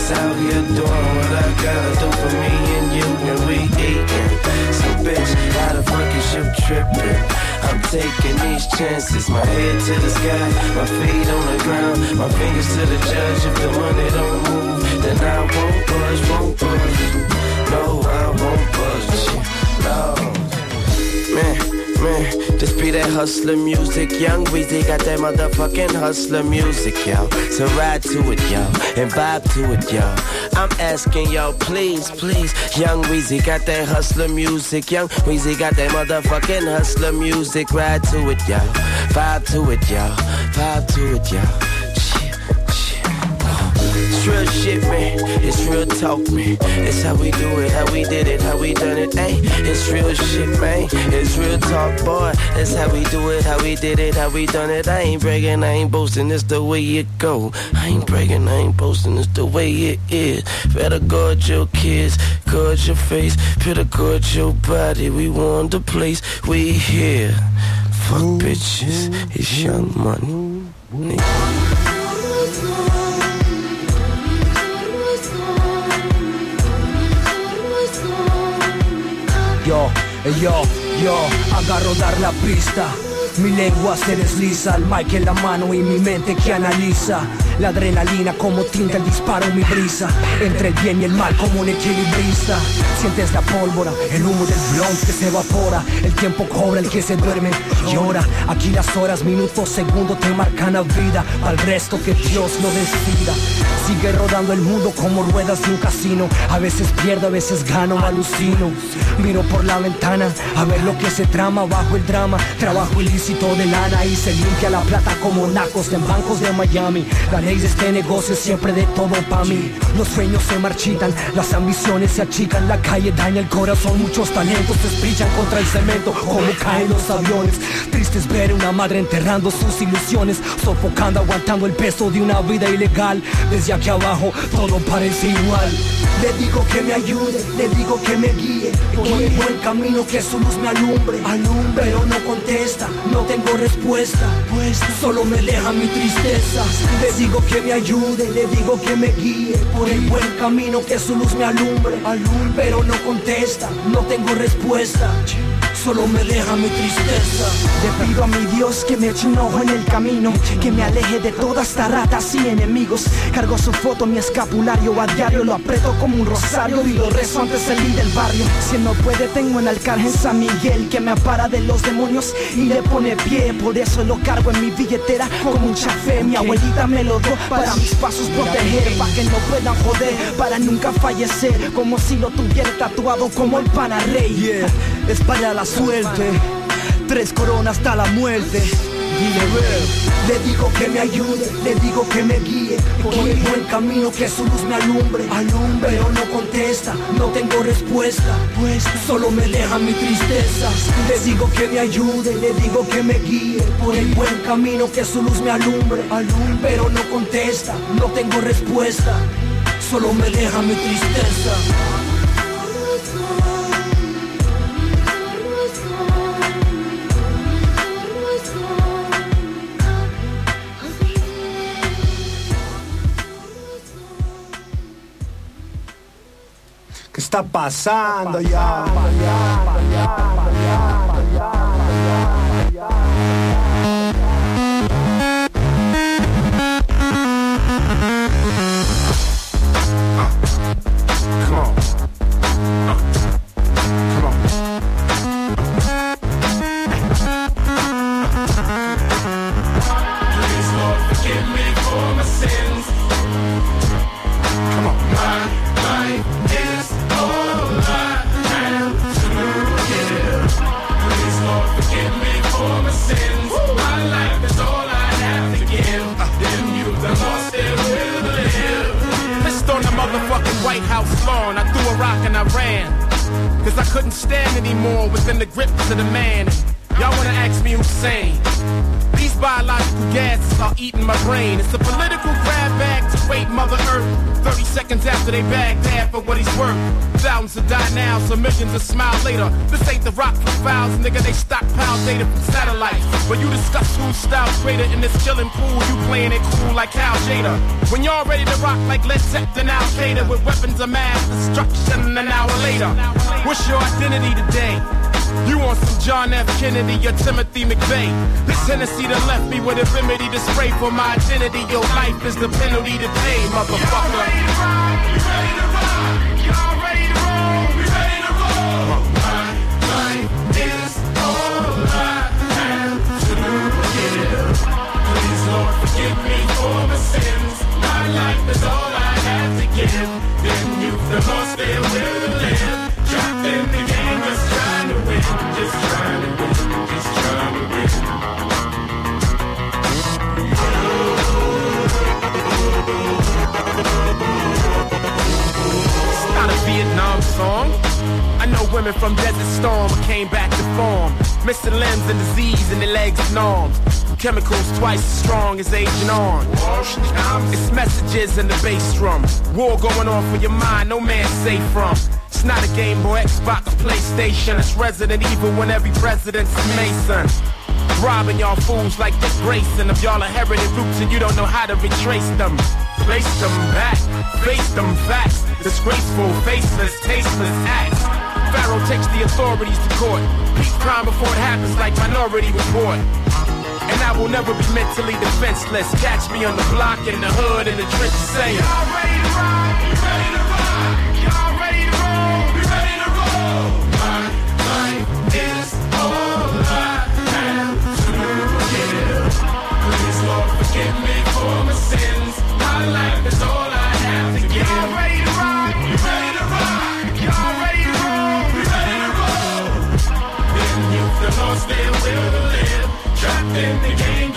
Just out here doing what I gotta do for me and you, and we eating. So, bitch, why the fuck is you tripping? I'm taking these chances, my head to the sky, my feet on the ground, my fingers to the judge. If the money don't move, then I won't budge, won't budge. No, I won't budge. No, man, man, just be that hustler music. Young Weezy got that motherfucking hustler music, yo. So ride to it, yo, and vibe to it, yo. I'm asking y'all, please, please. Young Weezy got that hustler music. Young Weezy got that motherfucking hustler music. Ride to it, yo. Vibe to it, yo. Vibe to it, yo. It's real shit, man. It's real talk, man. It's how we do it, how we did it, how we done it, ayy. It's real shit, man. It's real talk, boy. It's how we do it, how we did it, how we done it. I ain't bragging, I ain't boasting, it's the way it go. I ain't bragging, I ain't boasting, it's the way it is. Better guard your kids, guard your face, better guard your body. We want the place, we here. Fuck bitches, it's young money. Nigga. Yo, eh, yo, yo, haga rodar la pista. Mi lengua se desliza, el mic en la mano y mi mente que analiza. La adrenalina como tinta el disparo, mi brisa. Entre el bien y el mal como un equilibrista. Sientes la pólvora, el humo del blunt que se evapora. El tiempo cobra, el que se duerme llora. Aquí las horas, minutos, segundos te marcan la vida. Al resto que Dios lo decida. Sigue rodando el mundo como ruedas de un casino. A veces pierdo, a veces gano, alucino. Miro por la ventana a ver lo que se trama bajo el drama. Trabajo ilícito de lana y se limpia la plata como nacos en bancos de Miami. Ley de este negocio es siempre de todo pa' mí. Los sueños se marchitan, las ambiciones se achican. La calle daña el corazón, muchos talentos se estrellan contra el cemento como caen los aviones. Triste es ver una madre enterrando sus ilusiones, sofocando, aguantando el peso de una vida ilegal. Desde aquí abajo todo parece igual. Le digo que me ayude, le digo que me guíe por el buen camino que su luz me alumbre. alumbre. Pero no contesta, no tengo respuesta, pues solo me deja mi tristeza. Le digo que me ayude, le digo que me guíe por el buen camino que su luz me alumbre. alumbre. Pero no contesta, no tengo respuesta. Solo me deja mi tristeza. Le pido a mi Dios que me eche un ojo en el camino, que me aleje de todas estas ratas y enemigos. Cargo su foto, mi escapulario a diario, lo aprieto como un rosario y lo rezo antes de salir del barrio. Si no puede, tengo en Arcángel San Miguel que me apara de los demonios y le pone pie. Por eso lo cargo en mi billetera con mucha fe. Mi abuelita me lo dio para mis pasos proteger, para que no puedan joder, para nunca fallecer, como si lo tuviera tatuado como el pana rey. Yeah, es para la suerte. Tres coronas hasta la muerte. Le digo que me ayude, le digo que me guíe. Por el buen camino que su luz me alumbre. Alumbre, pero no contesta, no tengo respuesta. Pues solo me deja mi tristeza. Le digo que me ayude, le digo que me guíe. Por el buen camino que su luz me alumbre. Alumbre, pero no contesta, no tengo respuesta. Solo me deja mi tristeza está pasando ya? Couldn't stand anymore within the grip of the man. Y'all wanna ask me who's sane? These biological gases are eating my brain. It's a political grab bag to wait Mother Earth. 30 seconds after they bagged half for what he's worth. Thousands will die now, so millions will smile later. This ain't the rock from files, nigga. They stockpile data from satellites. But you discuss whose style's greater in this killing pool. You playing it cool like Al Jada. When y'all ready to rock like Led Zeppelin Al Qaeda with weapons of mass destruction an hour later. What's your identity today? You want some John F. Kennedy or Timothy McVeigh? This Hennessy done left me with a remedy to spray for my identity. Your life is the penalty to pay, motherfucker. Forgive me for my sins. My life is all I have to give. Then you, the lost, they will Women from Desert Storm I came back to form. Missing limbs and disease in the legs and arms. Chemicals twice as strong as Agent Orange. It's messages in the bass drum. War going on for your mind, no man safe from. It's not a Game Boy, Xbox, PlayStation. It's Resident Evil when every president's a Mason. Robbing y'all fools like Dick Grayson of y'all inherited roots and you don't know how to retrace them. Place them back, face them facts. Disgraceful, faceless, tasteless acts. Pharaoh takes the authorities to court. Peak crime before it happens like Minority Report. And I will never be mentally defenseless. Catch me on the block, in the hood, in the trenches saying, Y'all ready to ride? You ready to ride? Tem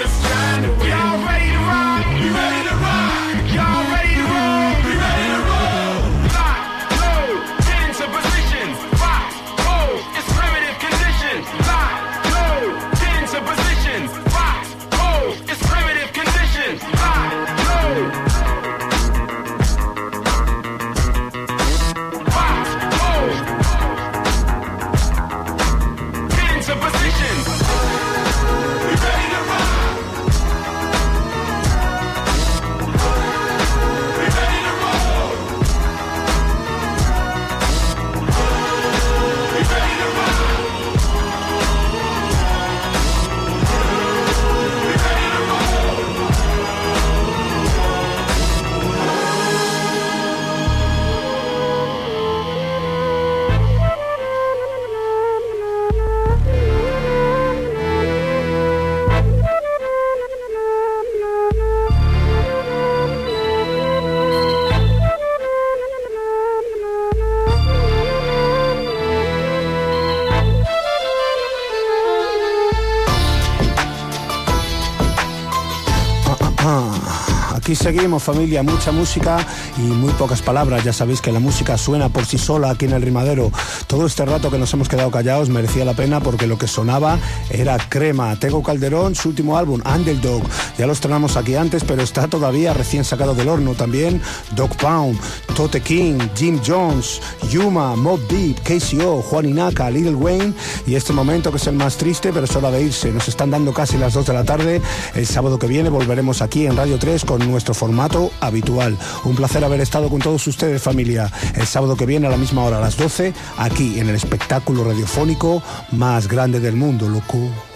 Aquí seguimos familia, mucha música y muy pocas palabras. Ya sabéis que la música suena por sí sola aquí en el rimadero. Todo este rato que nos hemos quedado callados merecía la pena porque lo que sonaba era crema. Tego Calderón, su último álbum, Underdog. Ya lo estrenamos aquí antes, pero está todavía recién sacado del horno también. Dog Pound, Tote King, Jim Jones, Yuma, Mob Deep, KCO, Juan Inaka, Little Wayne y este momento que es el más triste, pero solo de irse. Nos están dando casi las 2 de la tarde. El sábado que viene volveremos aquí en Radio 3 con nuestro formato habitual. Un placer haber estado con todos ustedes, familia. El sábado que viene a la misma hora, a las 12, aquí en el espectáculo radiofónico más grande del mundo, loco.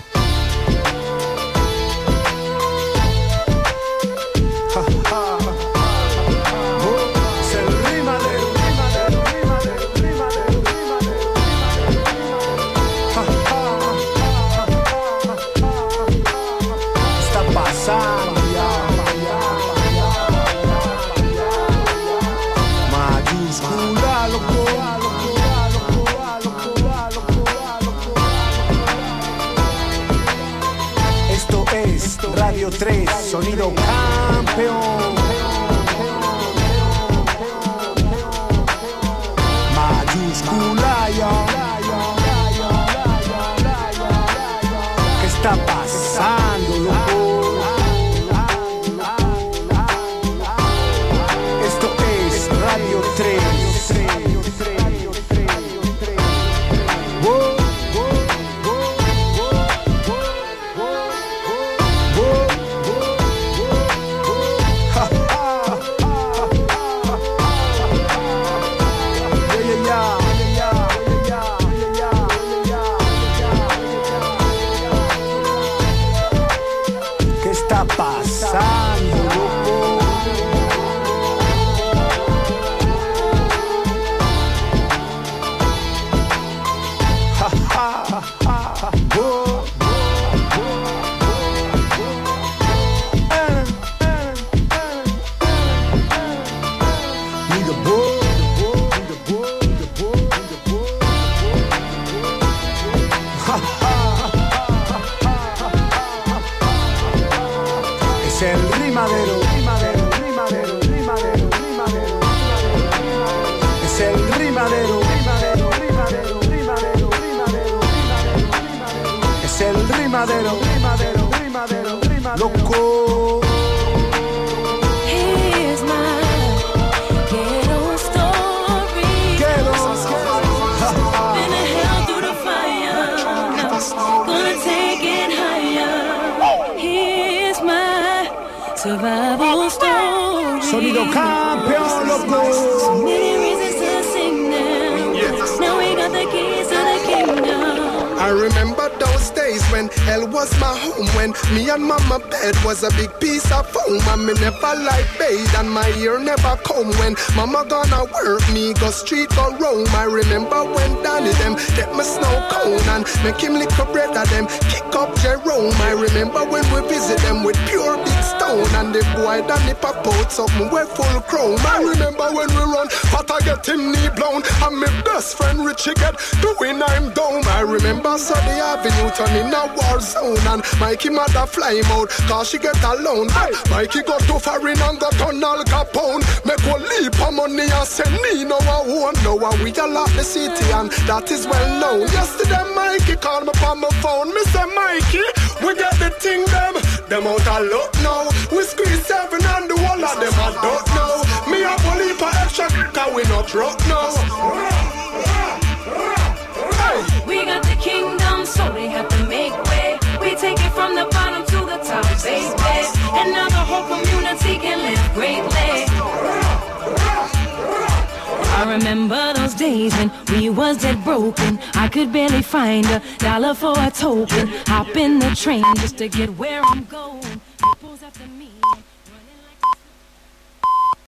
Mother fly him out cause she get alone. But Mikey got to foreign and got on Al Capone. Make one leap of money and send me no won't know And we all lock the city and that is well known. Yesterday Mikey called me on my phone. Say Mikey, we get the thing them. Them out of luck now. We squeeze seven and the whole of them I don't know Me a bully for extra cause we not rock now from the bottom to the top, baby. And now the whole community can live greatly. I remember those days when we was dead broken. I could barely find a dollar for a token. Hop in the train just to get where.